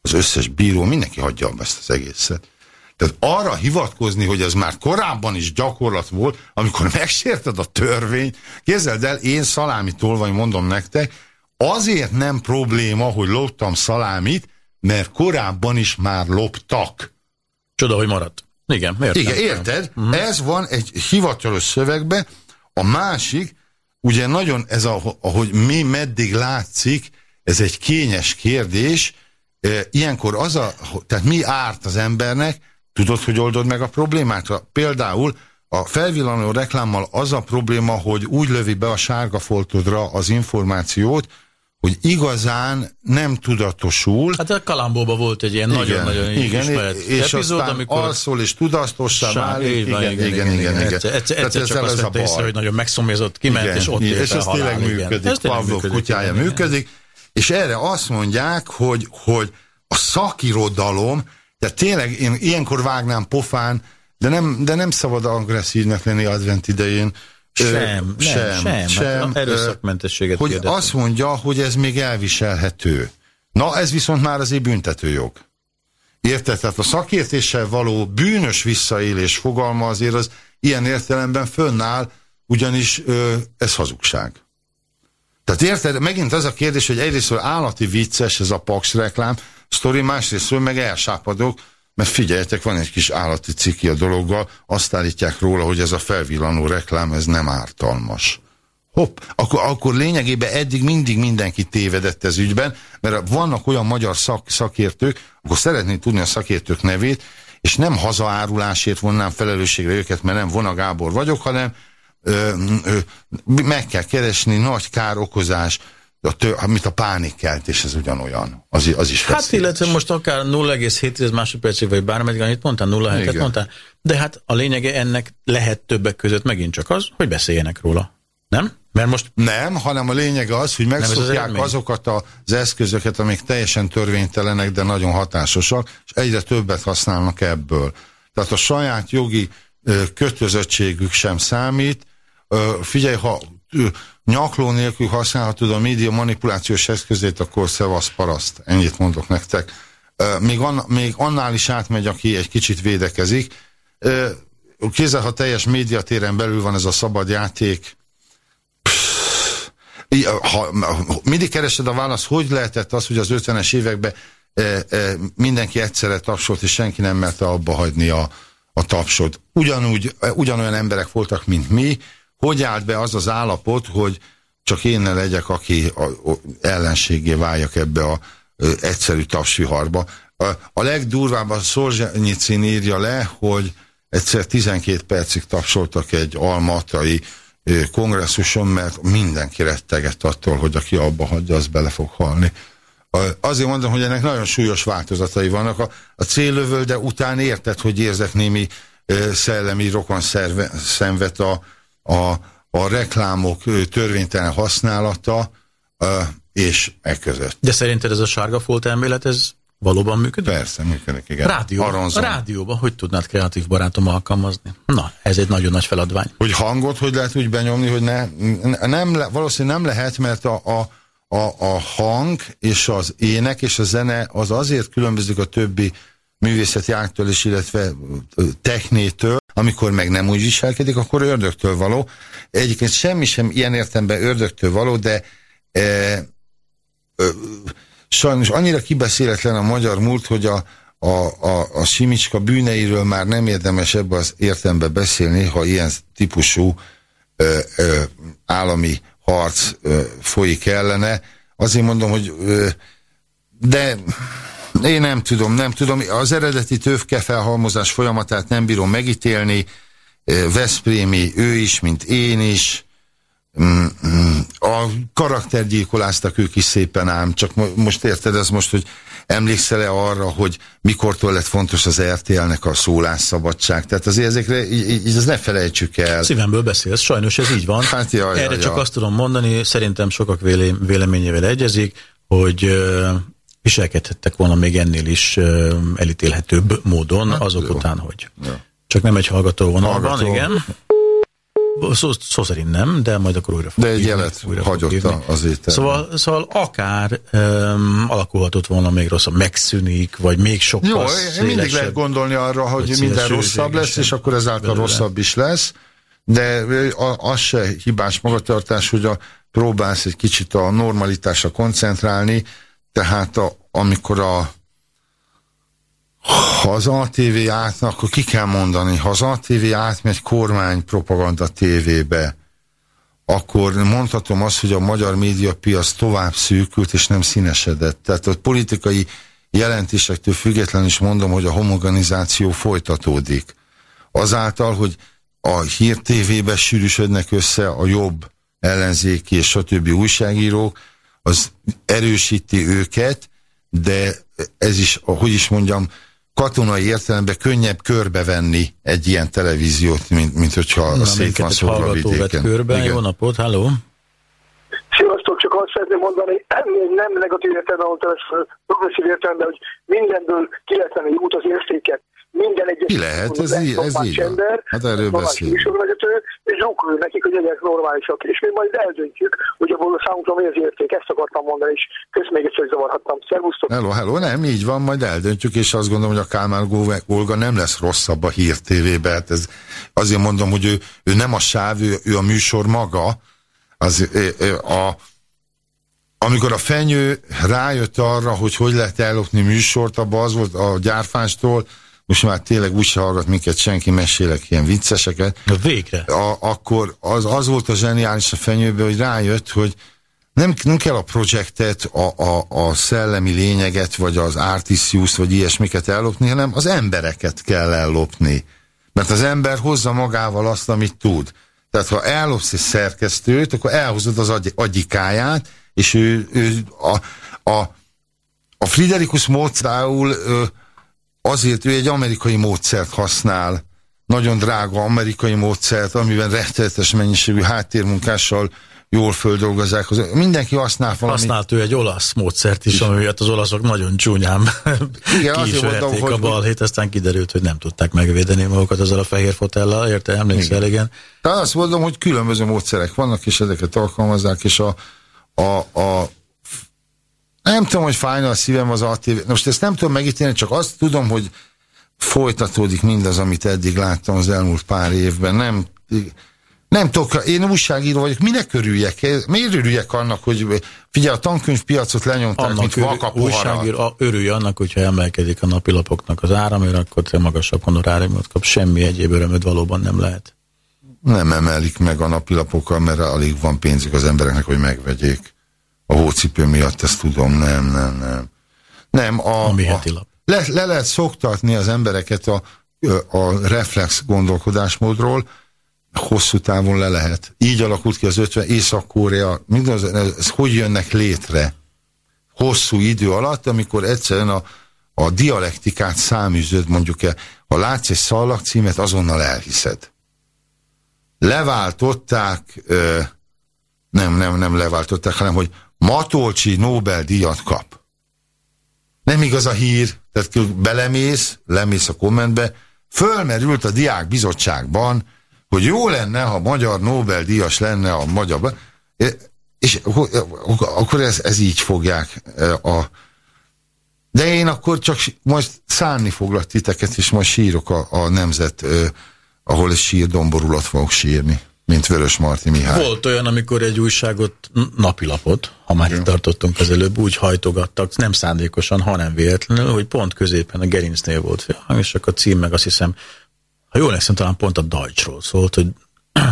Az összes bíró, mindenki hagyja abba ezt az egészet. Tehát arra hivatkozni, hogy ez már korábban is gyakorlat volt, amikor megsérted a törvényt, képzeld el, én szalámi tolvaj mondom nektek, azért nem probléma, hogy loptam szalámit, mert korábban is már loptak. Csoda, hogy maradt. Igen, értem. Igen, érted? -huh. Ez van egy hivatalos szövegben. A másik, ugye nagyon ez, a, ahogy mi meddig látszik, ez egy kényes kérdés. Ilyenkor az a, tehát mi árt az embernek, tudod, hogy oldod meg a problémát? Például a felvillanó reklámmal az a probléma, hogy úgy lövi be a sárga foltodra az információt, hogy igazán nem tudatosul. Hát a Kalambóban volt egy ilyen nagyon-nagyon ismert és epizód, aztán amikor alszol és tudatossá válik. Igen, igen, igen, igen, igen, igen. Egyszer, egyszer, egyszer csak azt vette észre, hogy nagyon megszomjazott, kiment, igen, és ott igen, És ez tényleg működik, Pavlov kutyája működik, és erre azt mondják, hogy, hogy a szakirodalom, de tényleg én ilyenkor vágnám pofán, de nem, de nem szabad agresszívnek lenni advent idején, sem, nem, sem, sem, sem hát erőszakmentességet Hogy kérdeztem. azt mondja, hogy ez még elviselhető. Na, ez viszont már azért büntetőjog. Érted? Tehát a szakértéssel való bűnös visszaélés fogalma azért az ilyen értelemben fönnáll, ugyanis ö, ez hazugság. Tehát érted? Megint az a kérdés, hogy egyrészt állati vicces ez a Pax reklám, sztori, másrészt meg elsápadok, mert figyeljetek, van egy kis állati ciki a dologgal, azt állítják róla, hogy ez a felvillanó reklám, ez nem ártalmas. Hopp, akkor, akkor lényegében eddig mindig mindenki tévedett ez ügyben, mert vannak olyan magyar szak, szakértők, akkor szeretnék tudni a szakértők nevét, és nem hazaárulásért vonnám felelősségre őket, mert nem Vona Gábor vagyok, hanem ö, ö, meg kell keresni nagy károkozás, a tő, amit a pánikkeltés, ez ugyanolyan. Az, az is Hát illetve most akár 0,7 másodpercig, vagy bármeddig, annyit mondtál, 0,7-et mondtál. De hát a lényege ennek lehet többek között megint csak az, hogy beszéljenek róla. Nem? Mert most... Nem, hanem a lényege az, hogy megszokják az azokat az eszközöket, amik teljesen törvénytelenek, de nagyon hatásosak, és egyre többet használnak ebből. Tehát a saját jogi kötözöttségük sem számít. Figyelj, ha nyakló nélkül használhatod a média manipulációs eszközét, akkor szevasz paraszt. Ennyit mondok nektek. Még, anna, még annál is átmegy, aki egy kicsit védekezik. Kézzel, ha teljes médiatéren belül van ez a szabad játék, ha, mindig keresed a választ, hogy lehetett az, hogy az 50-es években mindenki egyszerre tapsolt, és senki nem merte abba hagyni a, a tapsot. Ugyanúgy, ugyanolyan emberek voltak, mint mi, hogy állt be az az állapot, hogy csak én ne legyek, aki a, a ellenségé váljak ebbe a ö, egyszerű tapsviharba. A, a legdurvább a Szorzsenyicin írja le, hogy egyszer 12 percig tapsoltak egy almatrai ö, kongresszuson, mert mindenki rettegett attól, hogy aki abba hagyja, az bele fog halni. Azért mondom, hogy ennek nagyon súlyos változatai vannak. A, a célövölde után érted, hogy érzek némi ö, szellemi rokon szenvet a, a, a reklámok törvénytelen használata és e között. De szerinted ez a sárga folt elmélet, ez valóban működik? Persze, működik, igen. Rádió, a rádióban hogy tudnád kreatív barátom alkalmazni? Na, ez egy nagyon nagy feladvány. Hogy hangot hogy lehet úgy benyomni, hogy ne, nem, valószínűleg nem lehet, mert a, a, a, a hang és az ének és a zene az azért különbözik a többi művészeti ágtól is, illetve technétől, amikor meg nem úgy viselkedik, akkor ördögtől való. Egyébként semmi sem ilyen értemben ördögtől való, de e, e, sajnos annyira kibeszéletlen a magyar múlt, hogy a, a, a, a Simicska bűneiről már nem érdemes ebbe az értembe beszélni, ha ilyen típusú ö, ö, állami harc ö, folyik ellene. Azért mondom, hogy ö, de én nem tudom, nem tudom. Az eredeti tövke felhalmozás folyamatát nem bírom megítélni. Veszprémi, ő is, mint én is. Mm, mm, a karaktergyilkoláztak ők is szépen ám, csak most érted, ez most, hogy emlékszel-e arra, hogy mikortól lett fontos az RTL-nek a szólásszabadság? Tehát azért ezekre, így, így ne felejtsük el. Szívemből beszélsz, sajnos ez így van. Hát jaj, Erre jaj, csak jaj. azt tudom mondani, szerintem sokak véleményével egyezik, hogy viselkedhettek volna még ennél is elítélhetőbb módon, Hát azok jó. után, hogy. Jó. Csak nem egy hallgató vonalban, Hallgató. igen. Szó, szó szerint nem, de majd akkor újra fog De egy hívni, jelet újra hagyott az étterben. Szóval, szóval akár um, alakulhatott volna még rosszabb, megszűnik, vagy még sokkal Jó, mindig lehet szélesebb. gondolni arra, hogy minden rosszabb lesz, és akkor ezáltal belőle. rosszabb is lesz, de az se hibás magatartás, hogy a, próbálsz egy kicsit a normalitásra koncentrálni, tehát a, amikor a ha az ATV át, akkor ki kell mondani, ha az ATV átmegy kormány propaganda tévébe, akkor mondhatom azt, hogy a magyar médiapiac tovább szűkült és nem színesedett. Tehát a politikai jelentésektől függetlenül is mondom, hogy a homogenizáció folytatódik. Azáltal, hogy a hír tévébe sűrűsödnek össze a jobb ellenzéki és stb. újságírók, az erősíti őket, de ez is, hogy is mondjam, katonai értelemben könnyebb körbevenni egy ilyen televíziót, mint, mint hogyha Na, szét van vett vidéken. körbe. Igen. Jó napot, halló! Sziasztok, csak azt szeretném mondani, nem negatív értelemben ezt progresszív értelemben, hogy mindenből ki lehet út az értéket. Minden egyes... Ki lehet, ez így- ez így ember, Hát erről beszélünk. műsorvezető, és zsúkoljuk nekik, hogy legyenek normálisak. És mi majd eldöntjük, hogy abból számunkra mi az érték. Ezt akartam mondani, és kösz még egyszer, hogy zavarhattam. Szervusztok! Hello, hello, nem, így van, majd eldöntjük, és azt gondolom, hogy a Kálmán Olga nem lesz rosszabb a hír tévébe, hát ez, azért mondom, hogy ő, ő nem a sáv, ő, ő a műsor maga, az, ö, a, amikor a fenyő rájött arra, hogy hogy lehet ellopni műsort, abban az volt a gyárfástól, most már tényleg úgy se hallgat minket senki, mesélek ilyen vicceseket, Na, Végre! a, akkor az, az volt a zseniális a fenyőben, hogy rájött, hogy nem, nem kell a projektet, a, a, a szellemi lényeget, vagy az artisius, vagy ilyesmiket ellopni, hanem az embereket kell ellopni. Mert az ember hozza magával azt, amit tud. Tehát ha ellopsz egy szerkesztőt, akkor elhozod az agy, agyikáját, és ő, ő a, a, a Friderikus Mozartul ö, azért ő egy amerikai módszert használ, nagyon drága amerikai módszert, amiben rettenetes mennyiségű háttérmunkással jól földolgozzák. Mindenki használ valamit. Használt ő egy olasz módszert is, ami miatt az olaszok nagyon csúnyán Igen, ki is mondom, hogy- a balhét, aztán kiderült, hogy nem tudták megvédeni magukat ezzel a fehér fotellal, érte? Emlékszel, igen. igen. Tehát azt mondom, hogy különböző módszerek vannak, és ezeket alkalmazzák, és a, a, a nem tudom, hogy fájna a szívem az ATV. Most ezt nem tudom megítélni, csak azt tudom, hogy folytatódik mindaz, amit eddig láttam az elmúlt pár évben. Nem, nem tudok, én újságíró vagyok, minek örüljek? Miért örüljek annak, hogy figyelj, a tankönyvpiacot lenyomták, Annak mint örül, vaka poharat. újságíró örülj annak, hogyha emelkedik a napilapoknak az ára, mert akkor te magasabb honoráriumot kap, semmi egyéb örömöd valóban nem lehet. Nem emelik meg a napilapokkal, mert alig van pénzük az embereknek, hogy megvegyék. A hócipő miatt ezt tudom, nem, nem, nem. Nem, a, A mi a, lap. le, le lehet szoktatni az embereket a, a reflex gondolkodásmódról, hosszú távon le lehet. Így alakult ki az 50 Észak-Korea, mindaz, ez hogy jönnek létre hosszú idő alatt, amikor egyszerűen a, a dialektikát száműzöd, mondjuk el, ha látsz egy szallagcímet, azonnal elhiszed. Leváltották, ö, nem, nem, nem leváltották, hanem hogy Matolcsi Nobel-díjat kap. Nem igaz a hír, tehát belemész, lemész a kommentbe, fölmerült a diák bizottságban, hogy jó lenne, ha magyar Nobel-díjas lenne a magyar... És akkor- ez, ez így fogják ö, a... De én akkor csak majd szánni foglak titeket, és majd sírok a, a nemzet, ö, ahol egy sír domborulat fogok sírni, mint Vörös Marti Mihály. Volt olyan, amikor egy újságot, napilapot, ha már itt tartottunk az előbb, úgy hajtogattak, nem szándékosan, hanem véletlenül, hogy pont középen a gerincnél volt film, és akkor a cím meg azt hiszem, ha jól emlékszem, talán pont a Deutschról szólt, hogy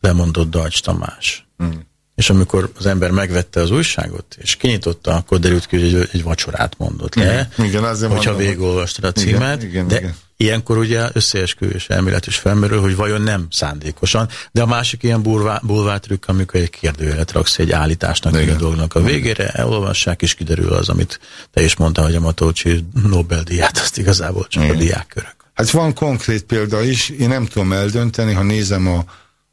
lemondott Deutsch Tamás. Hmm. és amikor az ember megvette az újságot, és kinyitotta, akkor derült ki, hogy egy, egy vacsorát mondott le, Igen, igen, azért hogyha mondom, végigolvastad a Igen, címet, igen, de igen. Ilyenkor ugye összeesküvés elmélet is felmerül, hogy vajon nem szándékosan, de a másik ilyen bulvá, bulvátrükk, amikor egy kérdőjelet raksz egy állításnak, egy Igen. dolognak a végére, elolvassák, és kiderül az, amit te is mondtál, hogy a Matócsi Nobel-díját, azt igazából csak a Igen. diákkörök. Hát van konkrét példa is, én nem tudom eldönteni, ha nézem a,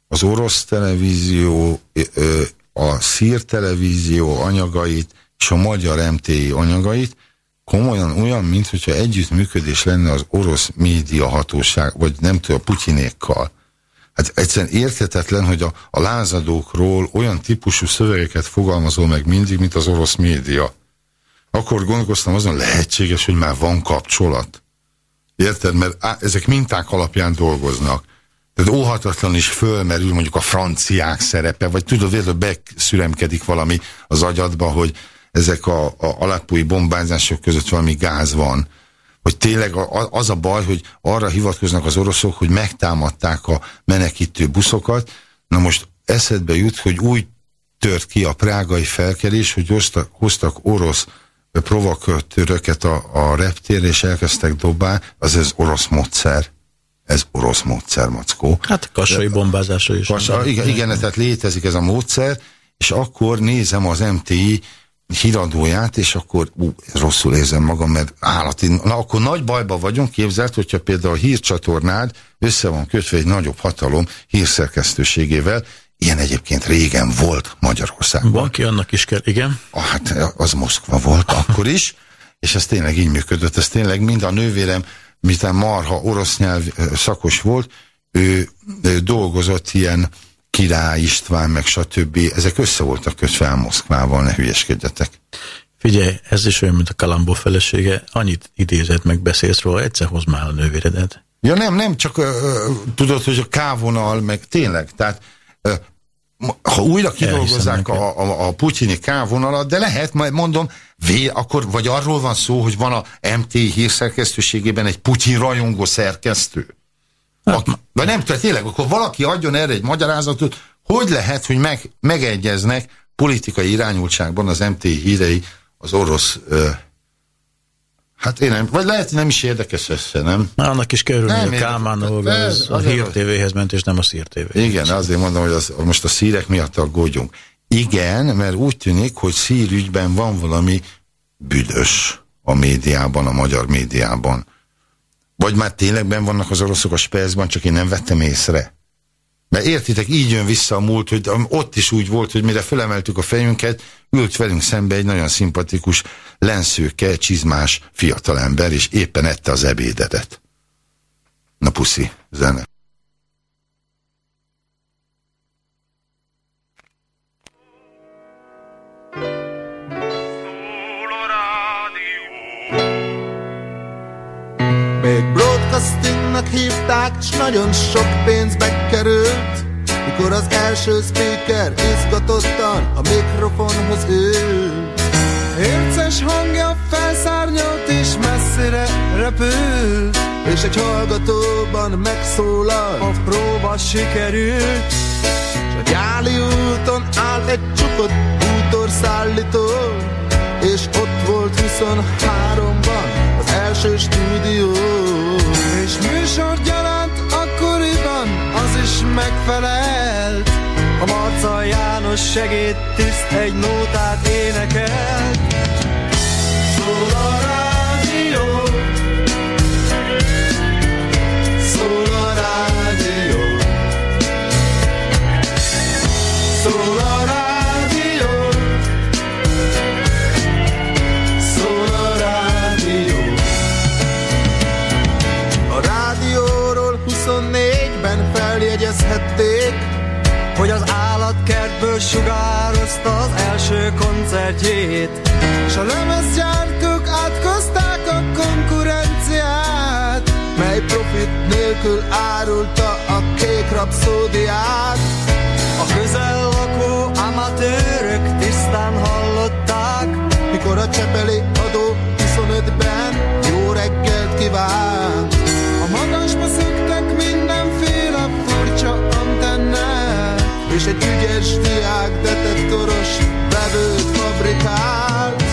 az orosz televízió, a szír televízió anyagait, és a magyar MTI anyagait, komolyan olyan, mint hogyha együttműködés lenne az orosz média hatóság, vagy nem tudom, a putyinékkal. Hát egyszerűen érthetetlen, hogy a, a lázadókról olyan típusú szövegeket fogalmazol meg mindig, mint az orosz média. Akkor gondolkoztam azon, lehetséges, hogy már van kapcsolat. Érted? Mert á, ezek minták alapján dolgoznak. Tehát óhatatlan is fölmerül mondjuk a franciák szerepe, vagy tudod, véletlenül beszüremkedik valami az agyadba, hogy ezek a, a alápúi bombázások között valami gáz van. Hogy tényleg a- az a baj, hogy arra hivatkoznak az oroszok, hogy megtámadták a menekítő buszokat. Na most eszedbe jut, hogy úgy tört ki a prágai felkelés, hogy hoztak, hoztak orosz provokatőröket a, a reptérre, és elkezdtek dobálni, az ez orosz módszer. Ez orosz módszer, Mackó. Hát kassai bombázásra is. Vas, igen, igen, tehát létezik ez a módszer, és akkor nézem az MTI híradóját, és akkor ú, rosszul érzem magam, mert állati, na akkor nagy bajba vagyunk, képzelt, hogyha például a hírcsatornád össze van kötve egy nagyobb hatalom hírszerkesztőségével, ilyen egyébként régen volt Magyarországon. Van ki annak is kell, igen. Ah, hát az Moszkva volt akkor is, és ez tényleg így működött, ez tényleg mind a nővérem, miután marha orosz nyelv szakos volt, ő, ő dolgozott ilyen Király István, meg stb. Ezek össze voltak kötve el Moszkvával, ne hülyeskedjetek. Figyelj, ez is olyan, mint a Kalambó felesége. Annyit idézett meg, beszélsz róla, egyszer hozd már a nővéredet. Ja nem, nem, csak ö, ö, tudod, hogy a kávonal, meg tényleg, tehát ö, ha újra kidolgozzák a, a, a putyini kávvonalat, de lehet, majd mondom, vé, akkor vagy arról van szó, hogy van a MT hírszerkesztőségében egy Putyin rajongó szerkesztő. Aki, vagy nem, tehát tényleg, akkor valaki adjon erre egy magyarázatot, hogy lehet, hogy meg, megegyeznek politikai irányultságban az MT hírei az orosz ö, Hát én nem, vagy lehet, hogy nem is érdekes össze, nem? Na, annak is kell örülni, Nem, a én- Kálmán dolga ez- az a Hír TV-hez ment, és nem a Szír TV. Igen, azért mondom, hogy az, most a szírek miatt aggódjunk. Igen, mert úgy tűnik, hogy szírügyben van valami büdös a médiában, a magyar médiában. Vagy már tényleg benn vannak az oroszok a Spezban, csak én nem vettem észre. Mert értitek, így jön vissza a múlt, hogy ott is úgy volt, hogy mire felemeltük a fejünket, ült velünk szembe egy nagyon szimpatikus, lenszőke, csizmás fiatalember, és éppen ette az ebédedet. Na puszi, zene. Még broadcastingnak hívták, s nagyon sok pénzbe került Mikor az első speaker izgatottan a mikrofonhoz ült. Érces hangja felszárnyalt és messzire repült És egy hallgatóban megszólal A próba sikerült S a gyáli úton állt egy csukott bútorszállító És ott volt 23-ban első stúdió. És műsor gyaránt akkoriban az is megfelelt. A Marca János segédtiszt egy nótát énekelt. Szól hogy az állatkertből sugározta az első koncertjét. S a lemezgyártók átkozták a konkurenciát Mely profit nélkül árulta a kék rapszódiát A közel lakó amatőrök tisztán hallották, Mikor a csepeli adó 25-ben jó reggelt kíván és egy ügyes diák detektoros vevőt fabrikál.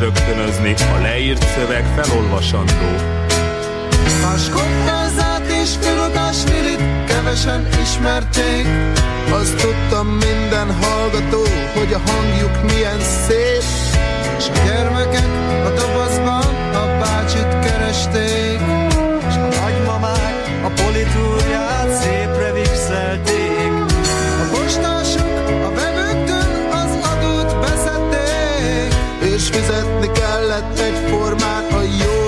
rögtönözni, a leírt szöveg felolvasandó. Máskottázzát és filodás lilit kevesen ismerték, azt tudtam minden hallgató, hogy a hangjuk milyen szép. És a gyermekek a dobozban a bácsit keresték, és a nagymamák a politúrját szépre vixelték. fizetni kellett egyformán a jó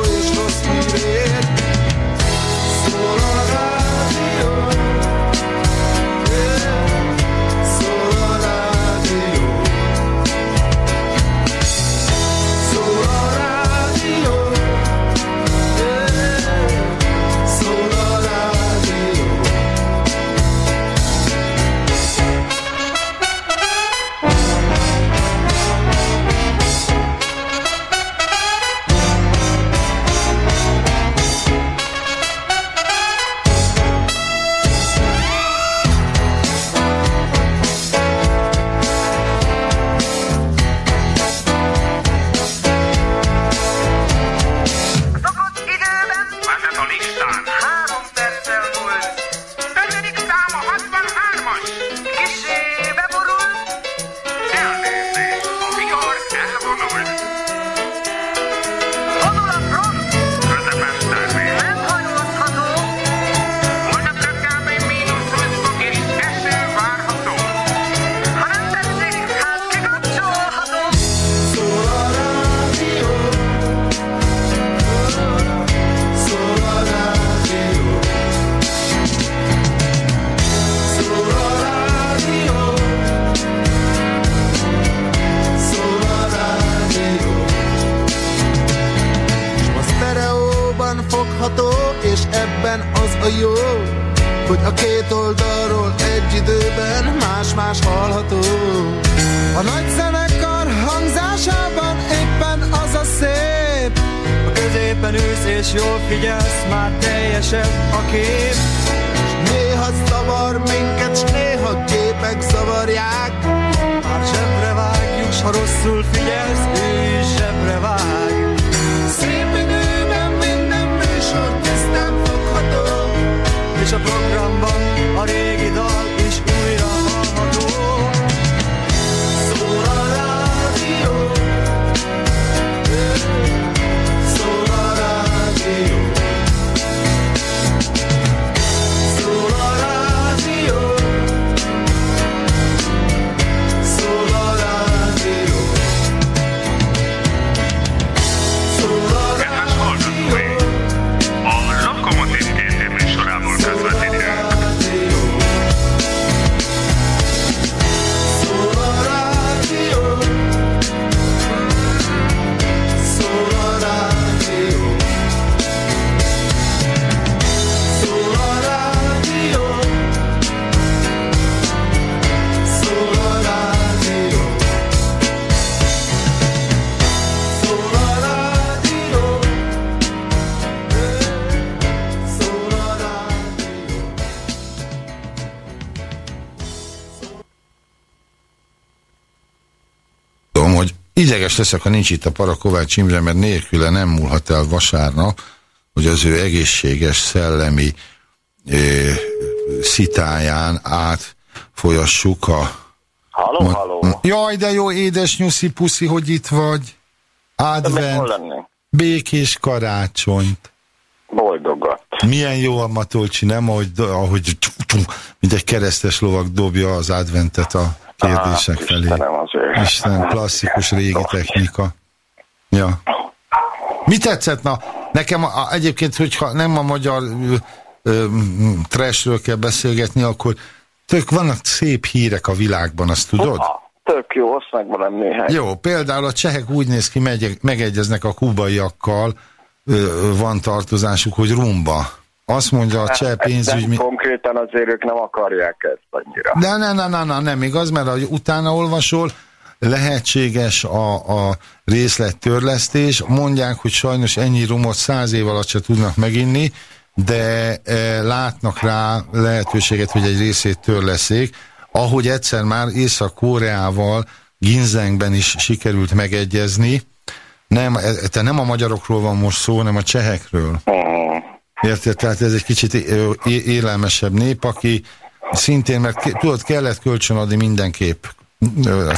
leszek, ha nincs itt a para Kovács Imre, mert nélküle nem múlhat el vasárnap, hogy az ő egészséges szellemi ö, szitáján át folyassuk a... Halló, ma, halló. Jaj, de jó, édes nyuszi puszi, hogy itt vagy. Advent, békés karácsonyt. Boldogat. Milyen jó a Matolcsi, nem? Ahogy, ahogy mint egy keresztes lovag dobja az adventet a kérdések Á, felé. Istenem, Isten, klasszikus régi technika. Ja. Mi tetszett? Na, nekem a, a, egyébként, hogyha nem a magyar ö, trashről kell beszélgetni, akkor tök vannak szép hírek a világban, azt tudod? Oha, tök jó, azt megvan néhány. Jó, például a csehek úgy néz ki, megy, megegyeznek a kubaiakkal, ö, van tartozásuk, hogy rumba. Azt mondja a cseh pénzügy... Nem, konkrétan azért ők nem akarják ezt annyira. De ne, ne, ne, ne, nem igaz, mert ahogy utána olvasol, lehetséges a, a részlettörlesztés. Mondják, hogy sajnos ennyi rumot száz év alatt se tudnak meginni, de e, látnak rá lehetőséget, hogy egy részét törleszék. Ahogy egyszer már Észak-Koreával Ginzengben is sikerült megegyezni, nem, e- te nem a magyarokról van most szó, hanem a csehekről. Érted? Tehát ez egy kicsit é- élelmesebb nép, aki szintén, mert tudod, kellett kölcsönadni mindenképp.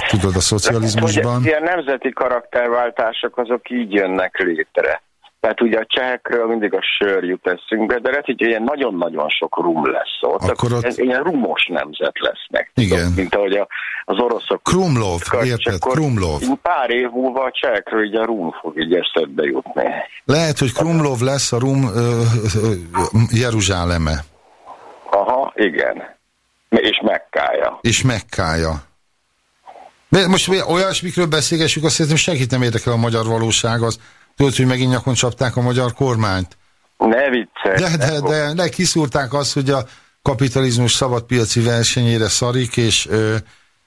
Tudod, a szocializmusban. Hogy ilyen nemzeti karakterváltások azok így jönnek létre. Tehát ugye a csehekről mindig a sör jut eszünkbe, de lehet, hogy ilyen nagyon-nagyon sok rum lesz ott. Akkor ott- Ez ilyen rumos nemzet lesznek. Igen. Tudod, mint ahogy a, az oroszok. Krumlov, érted? Krumlov. Pár év múlva a csehekről így a rum fog így eszedbe jutni. Lehet, hogy Krumlov lesz a Rum ö, ö, Jeruzsáleme, Aha, igen. És Mekkája. és Mekkája. De most mi olyasmikről beszélgessük, azt szerintem senkit nem érdekel a magyar valóság, az tudod, hogy megint nyakon csapták a magyar kormányt. Ne viccelj! De, de, de, de kiszúrták azt, hogy a kapitalizmus szabadpiaci versenyére szarik, és ö,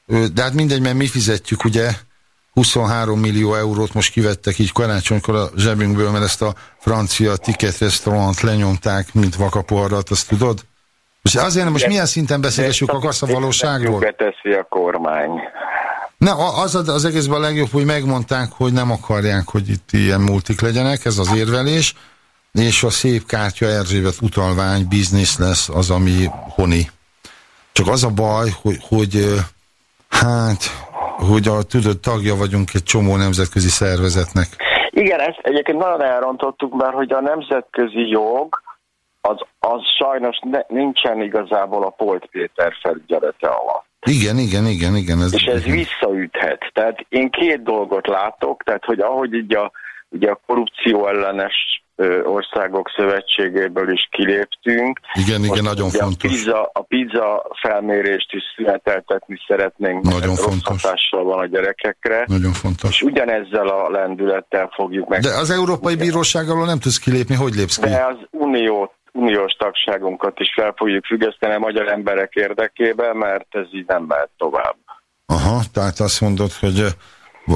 ö, de hát mindegy, mert mi fizetjük, ugye, 23 millió eurót most kivettek így karácsonykor a zsebünkből, mert ezt a francia ticket restaurant lenyomták, mint vakaporrat, azt tudod? És azért most milyen szinten beszélgessük, akarsz a valóságról? teszi a kormány. Ne, az az, egészben a legjobb, hogy megmondták, hogy nem akarják, hogy itt ilyen multik legyenek, ez az érvelés, és a szép kártya Erzsébet utalvány, biznisz lesz az, ami honi. Csak az a baj, hogy, hogy hát, hogy a tudod, tagja vagyunk egy csomó nemzetközi szervezetnek. Igen, ezt egyébként nagyon elrontottuk, mert hogy a nemzetközi jog az, az sajnos ne, nincsen igazából a Polt Péter felügyelete alatt. Igen, igen, igen, igen. Ez, És ez visszaüthet. Tehát én két dolgot látok, tehát hogy ahogy így a, ugye a korrupció ellenes országok szövetségéből is kiléptünk. Igen, igen, nagyon fontos. A pizza, a pizza felmérést is szüneteltetni szeretnénk. Nagyon fontos. hatással van a gyerekekre. Nagyon fontos. És ugyanezzel a lendülettel fogjuk meg. De az Európai Bíróság alól nem tudsz kilépni, hogy lépsz ki? De az unió, uniós tagságunkat is fel fogjuk függeszteni a magyar emberek érdekében, mert ez így nem mehet tovább. Aha, tehát azt mondod, hogy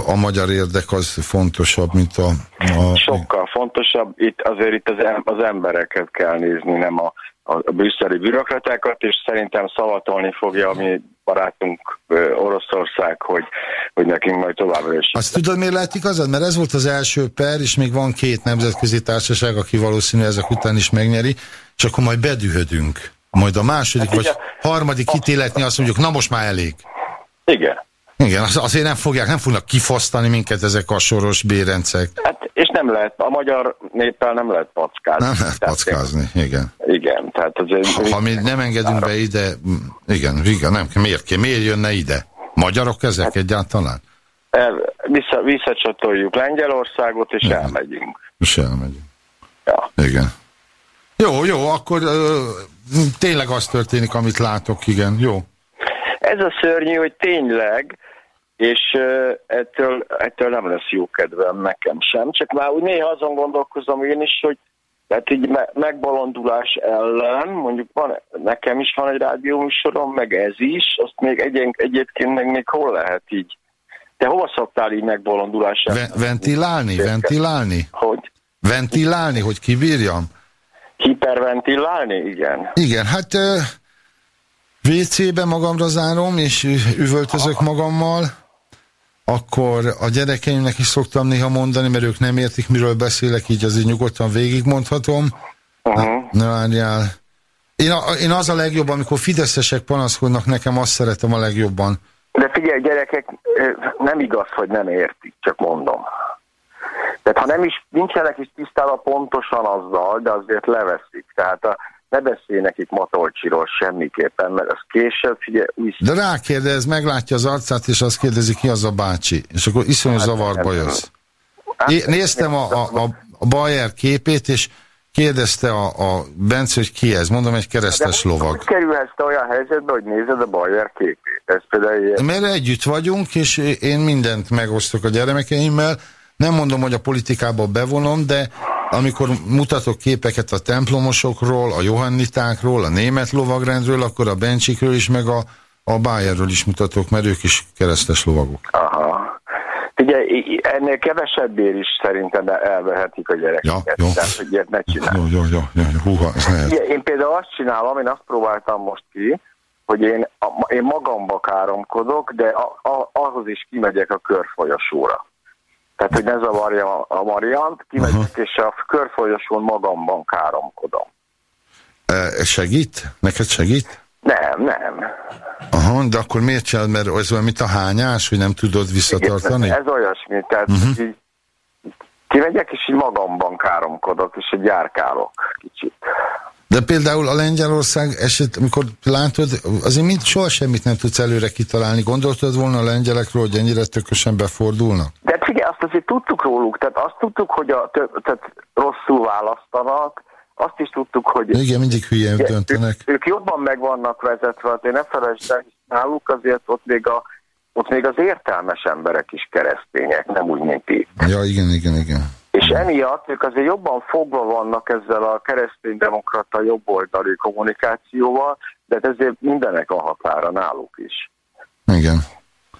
a magyar érdek az fontosabb, mint a... a Sokkal fontosabb, itt azért itt az, em- az embereket kell nézni, nem a, a, a brüsszeli bürokratákat, és szerintem szavatolni fogja a mi barátunk ö, Oroszország, hogy, hogy nekünk majd továbbra is. Azt tudod, miért lehet igazad? Mert ez volt az első per, és még van két nemzetközi társaság, aki valószínű ezek után is megnyeri, és akkor majd bedühödünk. Majd a második Hát vagy ugye- harmadik ítéletni azt mondjuk, na most már elég. Igen. Igen, az- azért nem fogják, nem fognak kifosztani minket ezek a soros bérencek. Hát, és nem lehet, a magyar néppel nem lehet packázni. Nem lehet Tehát- packázni, igen. Igen, tehát azért... Ha, ha mi nem engedünk be ide, igen, igen, nem, miért, ki- miért jönne ide? Magyarok ezek egyáltalán? El, vissza, visszacsatoljuk Lengyelországot, és elmegyünk. És elmegyünk. Ja. Igen. Jó, jó, akkor ö, tényleg az történik, amit látok, igen, jó. Ez a szörnyű, hogy tényleg, és uh, ettől, ettől nem lesz jó kedvem nekem sem, csak már úgy néha azon gondolkozom én is, hogy tehát így me- megbolondulás ellen, mondjuk van, nekem is van egy rádióműsorom, meg ez is, azt még egy, egyébként meg még hol lehet így? Te hova szoktál így megbolondulás ellen? Ve- ventilálni, ventilálni? Hogy? Ventilálni, hogy kibírjam? Hiperventilálni? Igen. Igen, hát ö, WC-be magamra zárom, és üvöltözök magammal, akkor a gyerekeimnek is szoktam néha mondani, mert ők nem értik, miről beszélek, így azért nyugodtan végigmondhatom. Uh-huh. Ne várjál. Én, a, én az a legjobb, amikor fideszesek panaszkodnak, nekem azt szeretem a legjobban. De figyelj, gyerekek, nem igaz, hogy nem értik, csak mondom. Tehát ha nem is, nincsenek is tisztában pontosan azzal, de azért leveszik. Tehát a, ne beszélj nekik Matolcsiról semmiképpen, mert az később, figyelj, úgy De rákérdez, meglátja az arcát, és azt kérdezi, ki az a bácsi. És akkor iszonyú zavarba jössz. É, néztem a, a, a, a Bayer képét, és kérdezte a, a Bence, hogy ki ez. Mondom, egy keresztes De lovag. Hogy kerülhetsz te olyan helyzetbe, hogy nézed a Bayer képét? Ez például ilyen... Mert együtt vagyunk, és én mindent megosztok a gyermekeimmel. Nem mondom, hogy a politikába bevonom, de amikor mutatok képeket a templomosokról, a johannitákról, a német lovagrendről, akkor a Bencsikről is, meg a, a Bayerről is mutatok, mert ők is keresztes lovagok. Aha. Ugye ennél kevesebbért is szerintem elvehetik a gyerekeket. Ja, jó. Tehát, hogy ilyet ne csinálj. Jó, jó, jó, jó, jó húha, ez nehéz. Igen, én például azt csinálom, én azt próbáltam most ki, hogy én, a, én magamba káromkodok, de a, a, ahhoz is kimegyek a körfolyosóra. Tehát, hogy ne zavarja a Mariant, kimegyek, Aha. és a körfolyosón magamban káromkodom. E, segít? Neked segít? Nem, nem. Aha, de akkor miért csinálod? Mert ez olyan, mint a hányás, hogy nem tudod visszatartani? Igen, ez olyasmi, tehát uh-huh. így kimegyek, és így magamban káromkodok, és egy járkálok kicsit. De például a Lengyelország eset, amikor látod, azért mind soha semmit nem tudsz előre kitalálni. Gondoltad volna a lengyelekről, hogy ennyire tökösen befordulnak? De figyelj, azt azért tudtuk róluk, tehát azt tudtuk, hogy a, tehát rosszul választanak, azt is tudtuk, hogy Igen, mindig hülyén Ugye, döntenek. Ők, ők jobban meg vannak vezetve, hát én ne felejtsd el, náluk azért ott még, a, ott még az értelmes emberek is keresztények, nem úgy, mint itt. Ja, igen, igen, igen. És emiatt ők azért jobban fogva vannak ezzel a kereszténydemokrata jobboldali kommunikációval, de hát ezért mindenek a határa náluk is. Igen.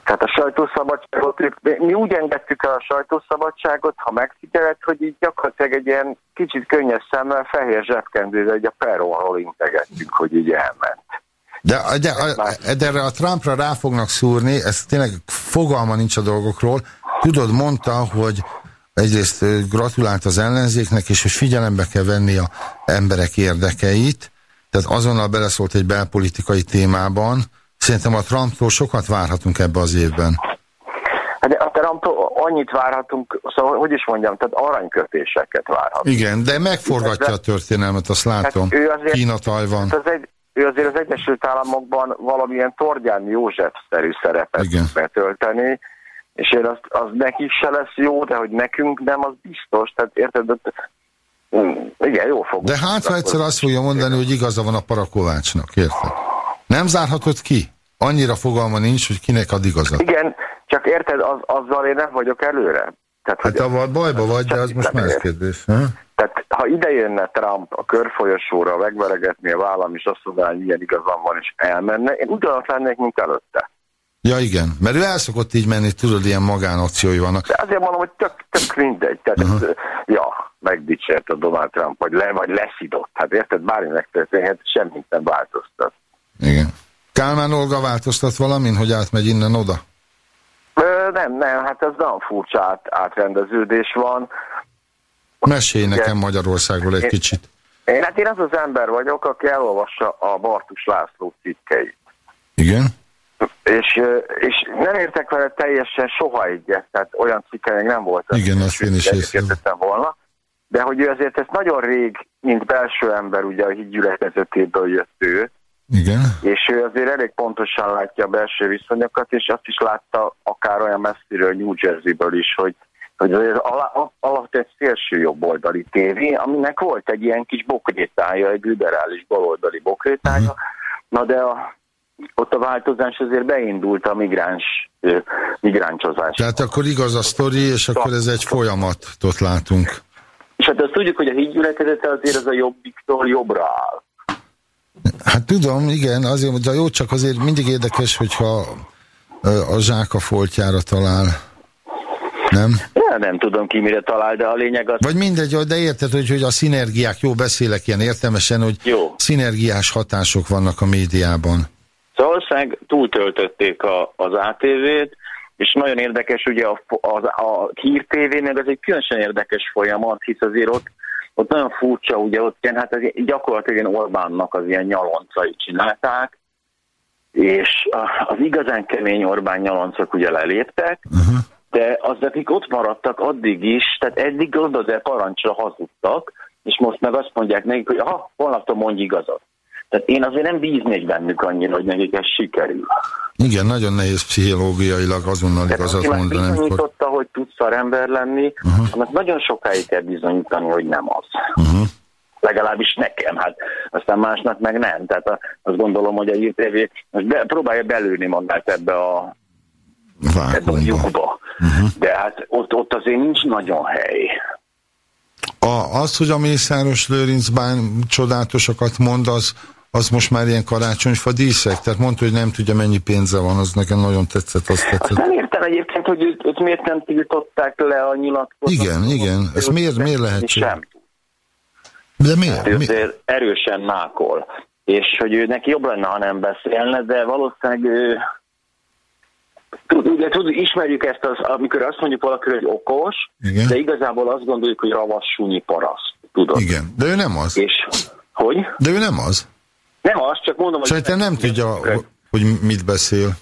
Tehát a sajtószabadságot, mi úgy engedtük el a sajtószabadságot, ha megfigyeled, hogy így gyakorlatilag egy ilyen kicsit könnyes szemmel fehér zsebkendőre, egy a peronról integettünk, hogy így elment. De, de, de erre a Trumpra rá fognak szúrni, ez tényleg fogalma nincs a dolgokról. Tudod, mondta, hogy egyrészt gratulált az ellenzéknek, és hogy figyelembe kell venni a emberek érdekeit, tehát azonnal beleszólt egy belpolitikai témában. Szerintem a Trumptól sokat várhatunk ebbe az évben. Hát a Trumptól annyit várhatunk, szóval hogy is mondjam, tehát aranyköpéseket várhatunk. Igen, de megforgatja a történelmet, azt látom. Hát ő azért- Kína, Tajvan. Hát az egy, ő azért az Egyesült Államokban valamilyen Tordján József-szerű szerepet betölteni, és én azt, az nekik se lesz jó, de hogy nekünk nem, az biztos. Tehát érted, ott, mm, igen, jó fog. De hát, ha egyszer azt fogja mondani, hogy igaza van a Parakovácsnak, érted? Nem zárhatod ki? Annyira fogalma nincs, hogy kinek ad igazat. Igen, csak érted, az, azzal én nem vagyok előre. Tehát, Hát hogy, avval bajba vagy, de az most más kérdés. Ha? tehát ha ide jönne Trump a körfolyosóra megveregetni a vállam, és azt mondaná, hogy ilyen igazam van, és elmenne, én ugyanaz lennék, mint előtte. Ja igen, mert ő el szokott így menni, tudod, ilyen magánakciói vannak. De azért mondom, hogy tök, tök mindegy. Tehát, uh-huh. ez, ja, megdicsért a Donald Trump, vagy, le, vagy leszidott. Hát érted, bármi megtörténhet, semmit nem változtat. Igen. Kálmán Olga változtat valamin, hogy átmegy innen oda? Ö, nem, nem, hát ez nagyon furcsa át, átrendeződés van. Mesélj nekem Magyarországról egy Én- kicsit. Én, hát én az az ember vagyok, aki elolvassa a Bartus László cikkeit. Igen? És, és nem értek vele teljesen soha egyet, tehát olyan cikkeink nem voltak. Igen, azt én is hogy észre- egyetértettem volna. De hogy ő azért ezt nagyon rég, mint belső ember, ugye a hídgyülekezetéből jött ő, Igen? és ő azért elég pontosan látja a belső viszonyokat, és azt is látta akár olyan messziről New Jerseyből is, hogy, hogy azért ala- alatt egy szélső jobboldali tévé, aminek volt egy ilyen kis bokrétája, egy liberális baloldali bokrétája, Mhm. na de a, ott a változás azért beindult a migráns, ö, migráncsozás. Tehát akkor igaz a sztori, és akkor ez egy folyamatot látunk. És hát azt tudjuk, hogy a hídgyülekezete azért az a jobbiktól jobbra áll. Hát tudom, igen, azért, de jó, csak azért mindig érdekes, hogyha a zsák a foltjára talál. Nem? Ja, nem tudom ki mire talál, de a lényeg az, Vagy mindegy, de érted, hogy, hogy a szinergiák, jó beszélek ilyen értelmesen, hogy Jó. szinergiás hatások vannak a médiában. Szóval túltöltötték a, az ATV-t, és nagyon érdekes, ugye a, a, a Hír TV-nek az egy különösen érdekes folyamat, hisz azért ott, ott nagyon furcsa, ugye ott ilyen, hát az, gyakorlatilag ilyen Orbánnak az ilyen nyaloncai csinálták, és az igazán kemény Orbán nyaloncok ugye leléptek, Uh-huh. de az, akik ott maradtak addig is, tehát eddig oda de parancsra hazudtak, és most meg azt mondják nekik, hogy ha, holnaptól mondj igazat. Tehát én azért nem bíznék bennük annyira, hogy nekik ez sikerül. Igen, nagyon nehéz pszichológiailag azonnal Tehát igazat aki mondani. amikor- bizonyította, hogy tud szarember lenni, Aha. annak nagyon sokáig kell bizonyítani, hogy nem az. Uh-huh. Legalábbis nekem, hát aztán másnak meg nem. Tehát azt gondolom, hogy a Hír TV most be, próbálja belőni magát ebbe a, ebbe a lyukba. Uh-huh. De hát ott, ott azért nincs nagyon hely. A, az, hogy a Mészáros Lőrinc bán csodálatosakat mond, az, az most már ilyen karácsonyfa díszek. Tehát mondta, hogy nem tudja, mennyi pénze van, az nekem nagyon tetszett, azt Azt tetszett. nem értem egyébként, hogy őt, őt miért nem tiltották le a nyilatkozatot. Igen, igen. Ez miért, miért lehetséges? Sem. De miért? Ő Mi? erősen mákol. És hogy ő neki jobb lenne, ha nem beszélne, de valószínűleg ő... Tud, ugye, tud, ismerjük ezt, az, amikor azt mondjuk valaki, hogy okos, Igen. de igazából azt gondoljuk, hogy ravasz, sunyi, paraszt. Tudod? Igen. De ő nem az. És hogy? De ő nem az. Nem az, csak mondom, hogy... Szerintem nem tudja, hogy mit beszél.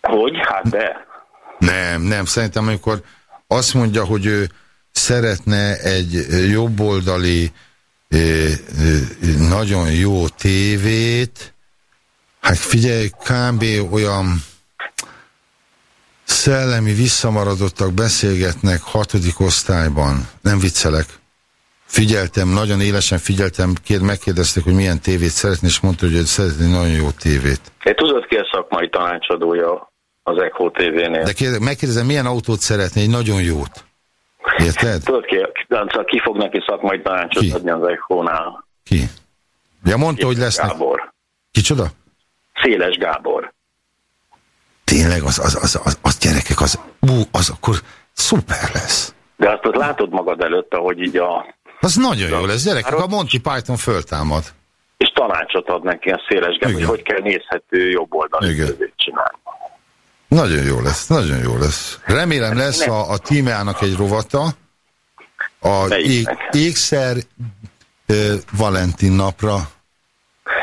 Hogy? Hát de. Nem, nem. Szerintem, amikor azt mondja, hogy ő szeretne egy jobboldali, ö, ö, nagyon jó tévét, hát figyelj, kb. olyan szellemi visszamaradottak beszélgetnek hatodik osztályban. Nem viccelek. Figyeltem, nagyon élesen figyeltem, kér, megkérdezték, hogy milyen tévét szeretné, és mondta, hogy szeretné nagyon jó tévét. Te tudod ki a szakmai tanácsadója az Echo TV-nél? De kérde, megkérdezem, milyen autót szeretné, egy nagyon jót. Érted? Tudod ki, ki, ki fog neki szakmai tanácsot Ki? adni az Echo-nál? Ki? Ja, mondta, hogy lesznek. Gábor. Kicsoda? Széles Gábor. Tényleg, az, az, az, az, az gyerekek, az, ú, az akkor szuper lesz. De azt ott látod magad előtt, ahogy így a... Az nagyon jó lesz, gyerekek, a Monty Python föltámad. És tanácsot ad neki a Széles Gábor, hogy hogy kell nézhető jobb oldali csinálni. Nagyon jó lesz, nagyon jó lesz. Remélem lesz a, a tímeának egy rovata, a ég, ékszer ö, Valentin napra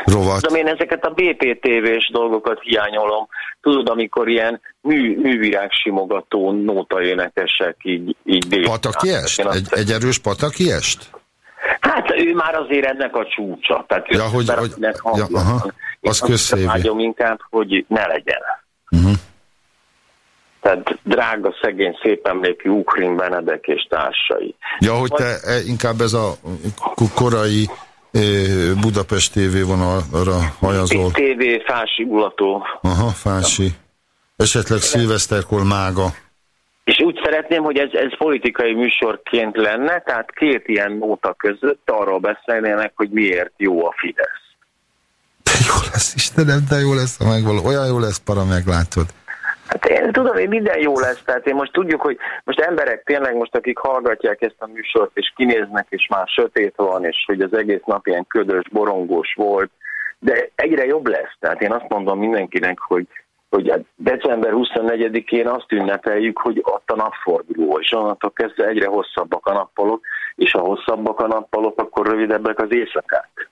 rovat. De én ezeket a BPTV-s dolgokat hiányolom. Tudod, amikor ilyen mű, művirág simogató nótaénekesek így, így délután. Patakiest? Egy, egy erős patakiest? Hát ő már azért ennek a csúcsa. Tehát Ja, hogy- hogy- ja, aha. Az közszévi. inkább, hogy ne legyen. Uh-huh. Tehát drága, szegény, szép emlékű Ukrin Benedek és társai. Ja, hogy te e, inkább ez a korai Budapest TV vonalra hajazol. TV, fási ulató. Aha, Fási. Esetleg szilveszterkor mága. És úgy szeretném, hogy ez, ez politikai műsorként lenne, tehát két ilyen nóta között arról beszélnének, hogy miért jó a Fidesz. De jó lesz, Istenem, de jó lesz, ha megvaló. Olyan jó lesz, para, meglátod. Hát én tudom, hogy minden jó lesz, tehát én most tudjuk, hogy most emberek tényleg most, akik hallgatják ezt a műsort, és kinéznek, és már sötét van, és hogy az egész nap ilyen ködös, borongós volt, de egyre jobb lesz. Tehát én azt mondom mindenkinek, hogy hogy a december 24-én azt ünnepeljük, hogy ott a napforduló, és onnantól kezdve egyre hosszabbak a nappalok, és ha hosszabbak a nappalok, akkor rövidebbek az éjszakák.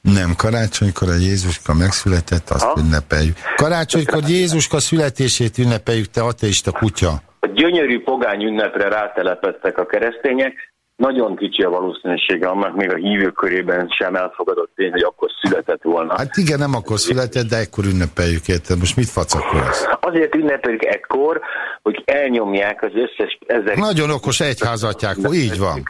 Nem, karácsonykor a Jézuska megszületett, azt Ha? ünnepeljük. Karácsonykor Jézuska születését ünnepeljük, te ateista kutya. A gyönyörű pogány ünnepre rátelepettek a keresztények, nagyon kicsi a valószínűsége annak, még a hívők körében sem elfogadott tény, hogy akkor született volna. Hát igen, nem akkor született, de ekkor ünnepeljük, érted? Most mit facakolsz? Azért ünnepeljük ekkor, hogy elnyomják az összes ezer... Nagyon okos egyházatják, így van.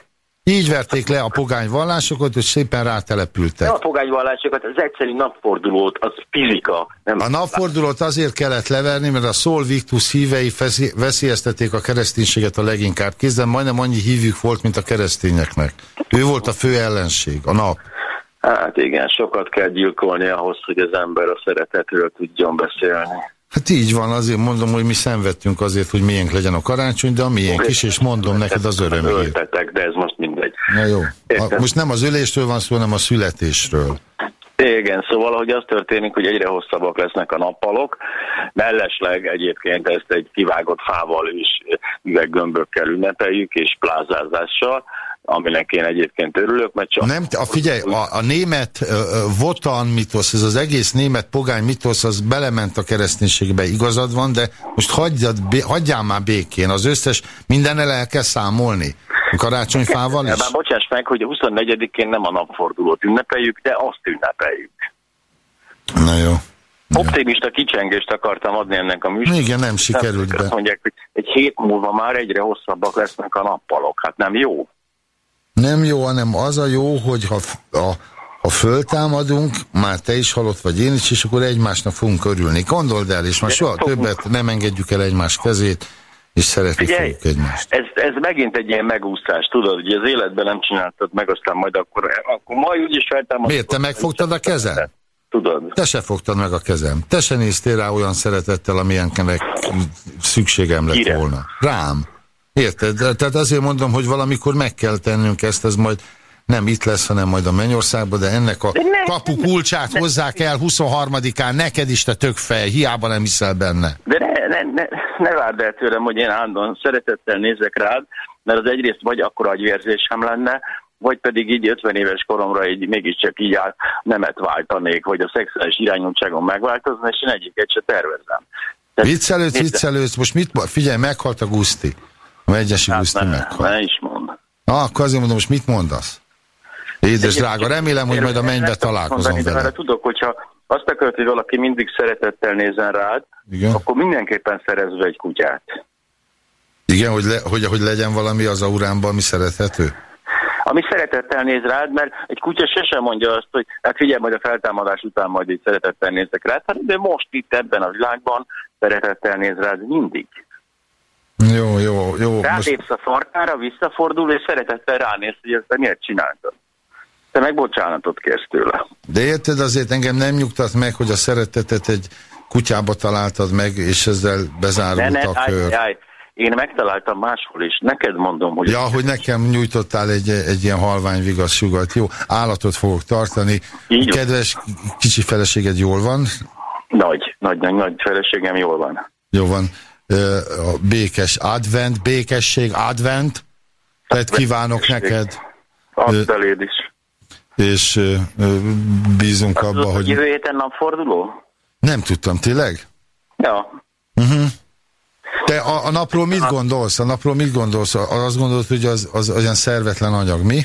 Így verték le a pogány vallásokat, és szépen rátelepültek. Nem a pogányvallásokat, az egyszerű napfordulót, az fizika. Nem A napfordulót azért kellett leverni, mert a Szól Victus hívei veszélyeztették a kereszténységet a leginkább. Kézzel majdnem annyi hívjuk volt, mint a keresztényeknek. Ő volt a fő ellenség, a nap. Hát igen, sokat kell gyilkolni ahhoz, hogy az ember a szeretetről tudjon beszélni. Hát így van, azért mondom, hogy mi szenvedtünk azért, hogy miénk legyen a karácsony, de a miénk is, és mondom neked az örömért. Öltetek, de ez most mindegy. Na jó. A, most nem az öléstől van szó, hanem a születésről. Igen, szóval, hogy az történik, hogy egyre hosszabbak lesznek a nappalok. Mellesleg egyébként ezt egy kivágott fával és üveggömbökkel ünnepeljük, és plázázással, aminek én egyébként örülök, mert csak... Nem, a, figyelj, a, a német uh, votan mitosz, ez az egész német pogány mitosz, az belement a kereszténységbe, igazad van, de most hagyjad, hagyjál már békén, az összes, mindennel el kell számolni. A karácsonyfával is? Már bocsáss meg, hogy a 24-én nem a napfordulót ünnepeljük, de azt ünnepeljük. Na jó. Optimista kicsengést akartam adni ennek a műsornak. Igen, nem sikerült Azt be. mondják, hogy egy hét múlva már egyre hosszabbak lesznek a nappalok. Hát nem jó? Nem jó, hanem az a jó, hogy ha, a, ha föltámadunk, már te is halott vagy én is, és akkor egymásnak fogunk örülni. Gondold el, és már soha többet nem engedjük el egymás kezét, és szeretni Figyelj, fogjuk egymást. ez, ez megint egy ilyen megúszás, tudod, hogy az életben nem csináltad meg, aztán majd akkor, akkor majd úgyis feltámadsz. Miért? Te megfogtad a kezem? Tudod. Te se fogtad meg a kezem. Te se néztél rá olyan szeretettel, amilyenkenek szükségem lett Kire? volna. Rám. Érted? Tehát azért mondom, hogy valamikor meg kell tennünk ezt, ez majd nem itt lesz, hanem majd a Mennyországban, de ennek a ne- kapu kulcsát hozzák el 23-án, neked is te tökfej, hiába nem hiszel benne. De ne, ne, ne, ne várd el tőlem, hogy én állandóan szeretettel nézek rád, mert az egyrészt vagy akkor agyvérzésem lenne, vagy pedig így 50 éves koromra így mégiscsak így át nemet váltanék, vagy a szexuális irányultságom megváltozna, és én egyiket se tervezem. Viccelősz, viccelősz, most mit, figyelj, meghalt a Guszti. A Megyesi hát Guszti ne, is mond. Na, akkor azért mondom, most mit mondasz? Édes drága, remélem, hogy majd a mennybe találkozom mondani, vele. tudok, hogyha azt akarod, hogy valaki mindig szeretettel nézzen rád, Igen. akkor mindenképpen szerezve egy kutyát. Igen, hogy, le, hogy, hogy legyen valami az auránban, ami szerethető? Ami szeretettel néz rád, mert egy kutya sosem mondja azt, hogy hát figyelj, majd a feltámadás után majd így szeretettel nézek rád, hát de most itt ebben a világban szeretettel néz rád mindig. Jó, jó, jó. Most, Rátépsz a farkára, visszafordul, és szeretettel ránéz, hogy ezt miért csináltad. Te meg bocsánatot kérsz tőle. de érted, azért engem nem nyugtat meg, hogy a szeretetet egy kutyába találtad meg, és ezzel Ne, bezárult ne, a állj, kör. állj. Én megtaláltam máshol is. Neked mondom, hogy... Ja, hogy nekem nyújtottál egy, egy ilyen halvány vigassugat. Jó, állatot fogok tartani. Így. Kedves kicsi feleséged jól van? Nagy, nagy, nagy, nagy feleségem jól van. Jó van. A békes advent, békesség, advent. Tehát kívánok neked, Azt eléd is. és bízunk Azt abba, hogy jövő héten napforduló? Nem tudtam, tényleg? Ja. Te a, a napról mit gondolsz? A napról mit gondolsz? Azt gondolod, hogy az, az olyan szervetlen anyag, mi?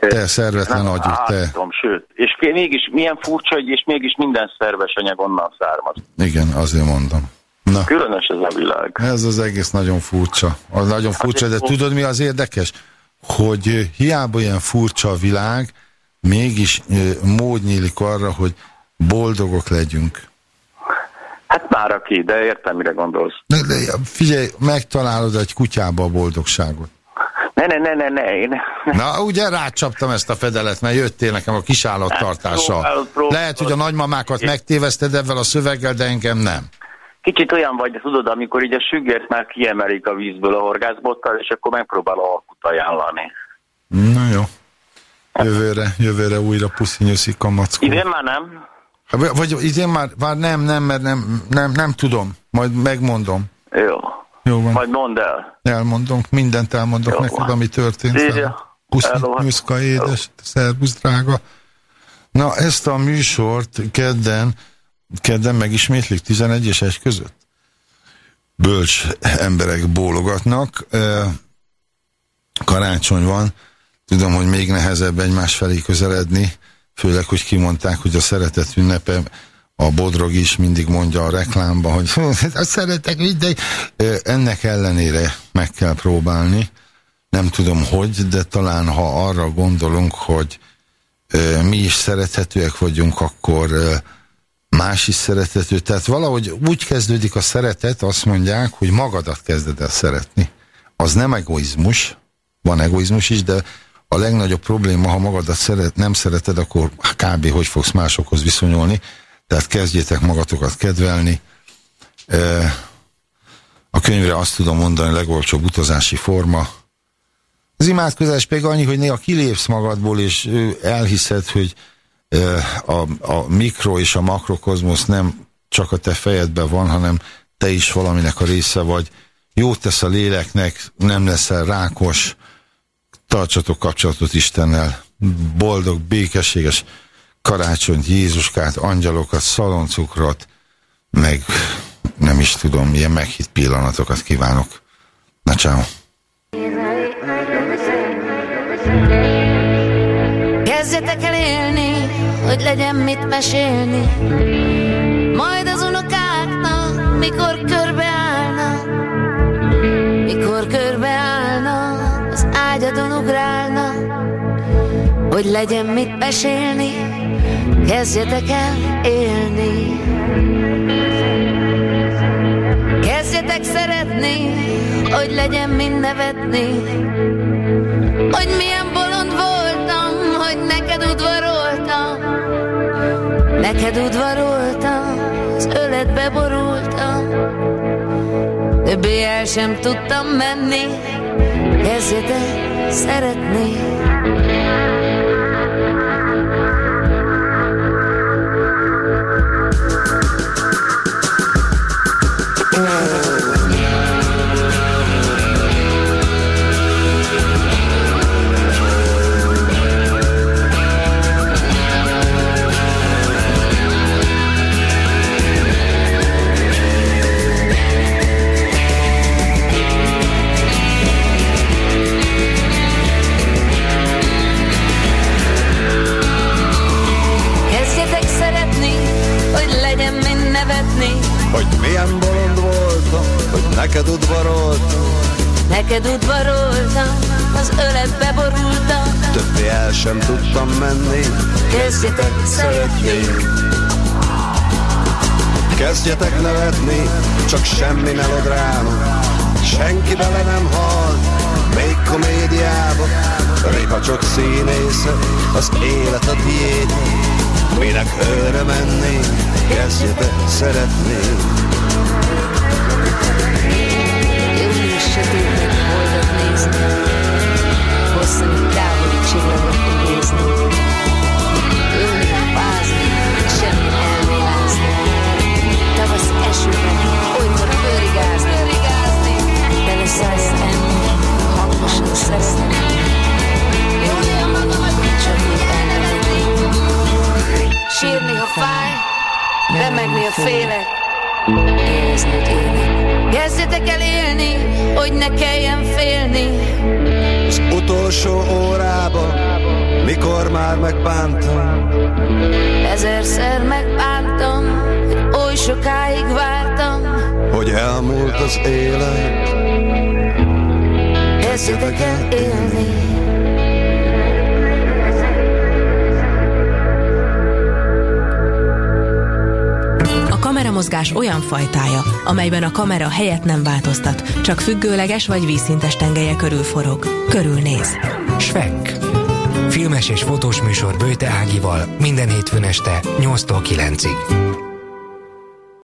Te szervetlen Nem, agyú, te. átítom, sőt. És mégis milyen furcsa, és mégis minden szerves anyag onnan származ. Igen, azért mondom. Na, Különös ez a világ. ez az egész nagyon furcsa. Az nagyon furcsa, de tudod mi az érdekes? Hogy hiába ilyen furcsa a világ, mégis mód nyílik arra, hogy boldogok legyünk. Hát már aki, de értem, mire gondolsz. De, de figyelj, megtalálod egy kutyába a boldogságot. Ne, ne, ne, ne, ne, én... Na, ugye rácsaptam ezt a fedelet, mert jöttél nekem a kisállattartással. próbálod. Lehet, hogy a nagymamákat megtéveszted ebben a szöveggel, de engem nem. Kicsit olyan vagy, tudod, amikor így a sügért már kiemelik a vízből a horgászbottal, és akkor megpróbál alkut ajánlani. Na jó. Jövőre, jövőre újra puszinyuszik a mackó. Idén már nem? Vagy- idén már, már nem, nem, mert nem, nem, nem tudom. Majd megmondom. Jó. Jó van. Majd mondd el. Elmondom, mindent elmondok Jó neked, van. ami történt. Hello. nyuszka, édes, szervusz, drága. Na, ezt a műsort kedden, kedden megismétlik 11 és 1 között? Bölcs emberek bólogatnak. Karácsony van. Tudom, hogy még nehezebb egymás felé közeledni, főleg, hogy kimondták, hogy a szeretet ünnepe a Bodrog is mindig mondja a reklámban, hogy a szeretek mindegy. Ennek ellenére meg kell próbálni. Nem tudom hogy, de talán ha arra gondolunk, hogy mi is szerethetőek vagyunk, akkor más is szerethető. Tehát valahogy úgy kezdődik a szeretet, azt mondják, hogy magadat kezded el szeretni. Az nem egoizmus, van egoizmus is, de a legnagyobb probléma, ha magadat szeret, nem szereted, akkor kb. hogy fogsz másokhoz viszonyulni. Tehát kezdjétek magatokat kedvelni. A könyvre azt tudom mondani, legolcsóbb utazási forma. Az imádkozás pedig annyi, hogy néha kilépsz magadból, és elhiszed, hogy a, a mikro és a makrokozmosz nem csak a te fejedben van, hanem te is valaminek a része vagy. Jót tesz a léleknek, nem leszel rákos, tartsatok kapcsolatot Istennel, boldog, békességes karácsonyt, Jézuskát, angyalokat, szaloncukrot, meg nem is tudom, milyen meghitt pillanatokat kívánok. Na, ciao. Hogy legyen mit mesélni. Majd az unokáknak, mikor körbeállnak, mikor körbeállnak az ágya hegedon ugrálna, hogy legyen mit mesélni, kezdjetek el élni. Kezdjetek szeretni, hogy legyen mind nevetni, hogy milyen neked udvaroltam, az öletbe borultam, többé el sem tudtam menni, kezdjetek szeretni. Hogy milyen bolond voltam, hogy neked udvaroltam. Neked udvaroltam, az öletbe borultam, Többé el sem tudtam menni. Kezdjetek szeretni. Kezdjetek nevetni, csak semmi melodráma Senki bele nem hal, még komédiába. Réha csak színésze, az élet a tiéd Minek őre menni, kezdjetek szeretni Július sötétben holdat nézni, hosszan távoli csillagot idézni. Ülni, fázni, semmi elmélázni. Tavasz esőben, olykor. Tele szájjal enni, hangosan szeretni. Jól magamat, csak elnevetni. Sírni, ha fáj, remegni, ha félek. Kezdjetek el élni, hogy ne kelljen félni. Az utolsó órába, mikor már megbántam Ezerszer megbántam, hogy oly sokáig vártam. Hogy elmúlt az élet Kezdjetek el élni. Kameramozgás olyan fajtája, amelyben a kamera helyet nem változtat, csak függőleges vagy vízszintes tengelye körül forog. Körülnéz. Schwenk. Filmes és fotós műsor Bőte Ágival minden hétfőn este 8-tól 9-ig.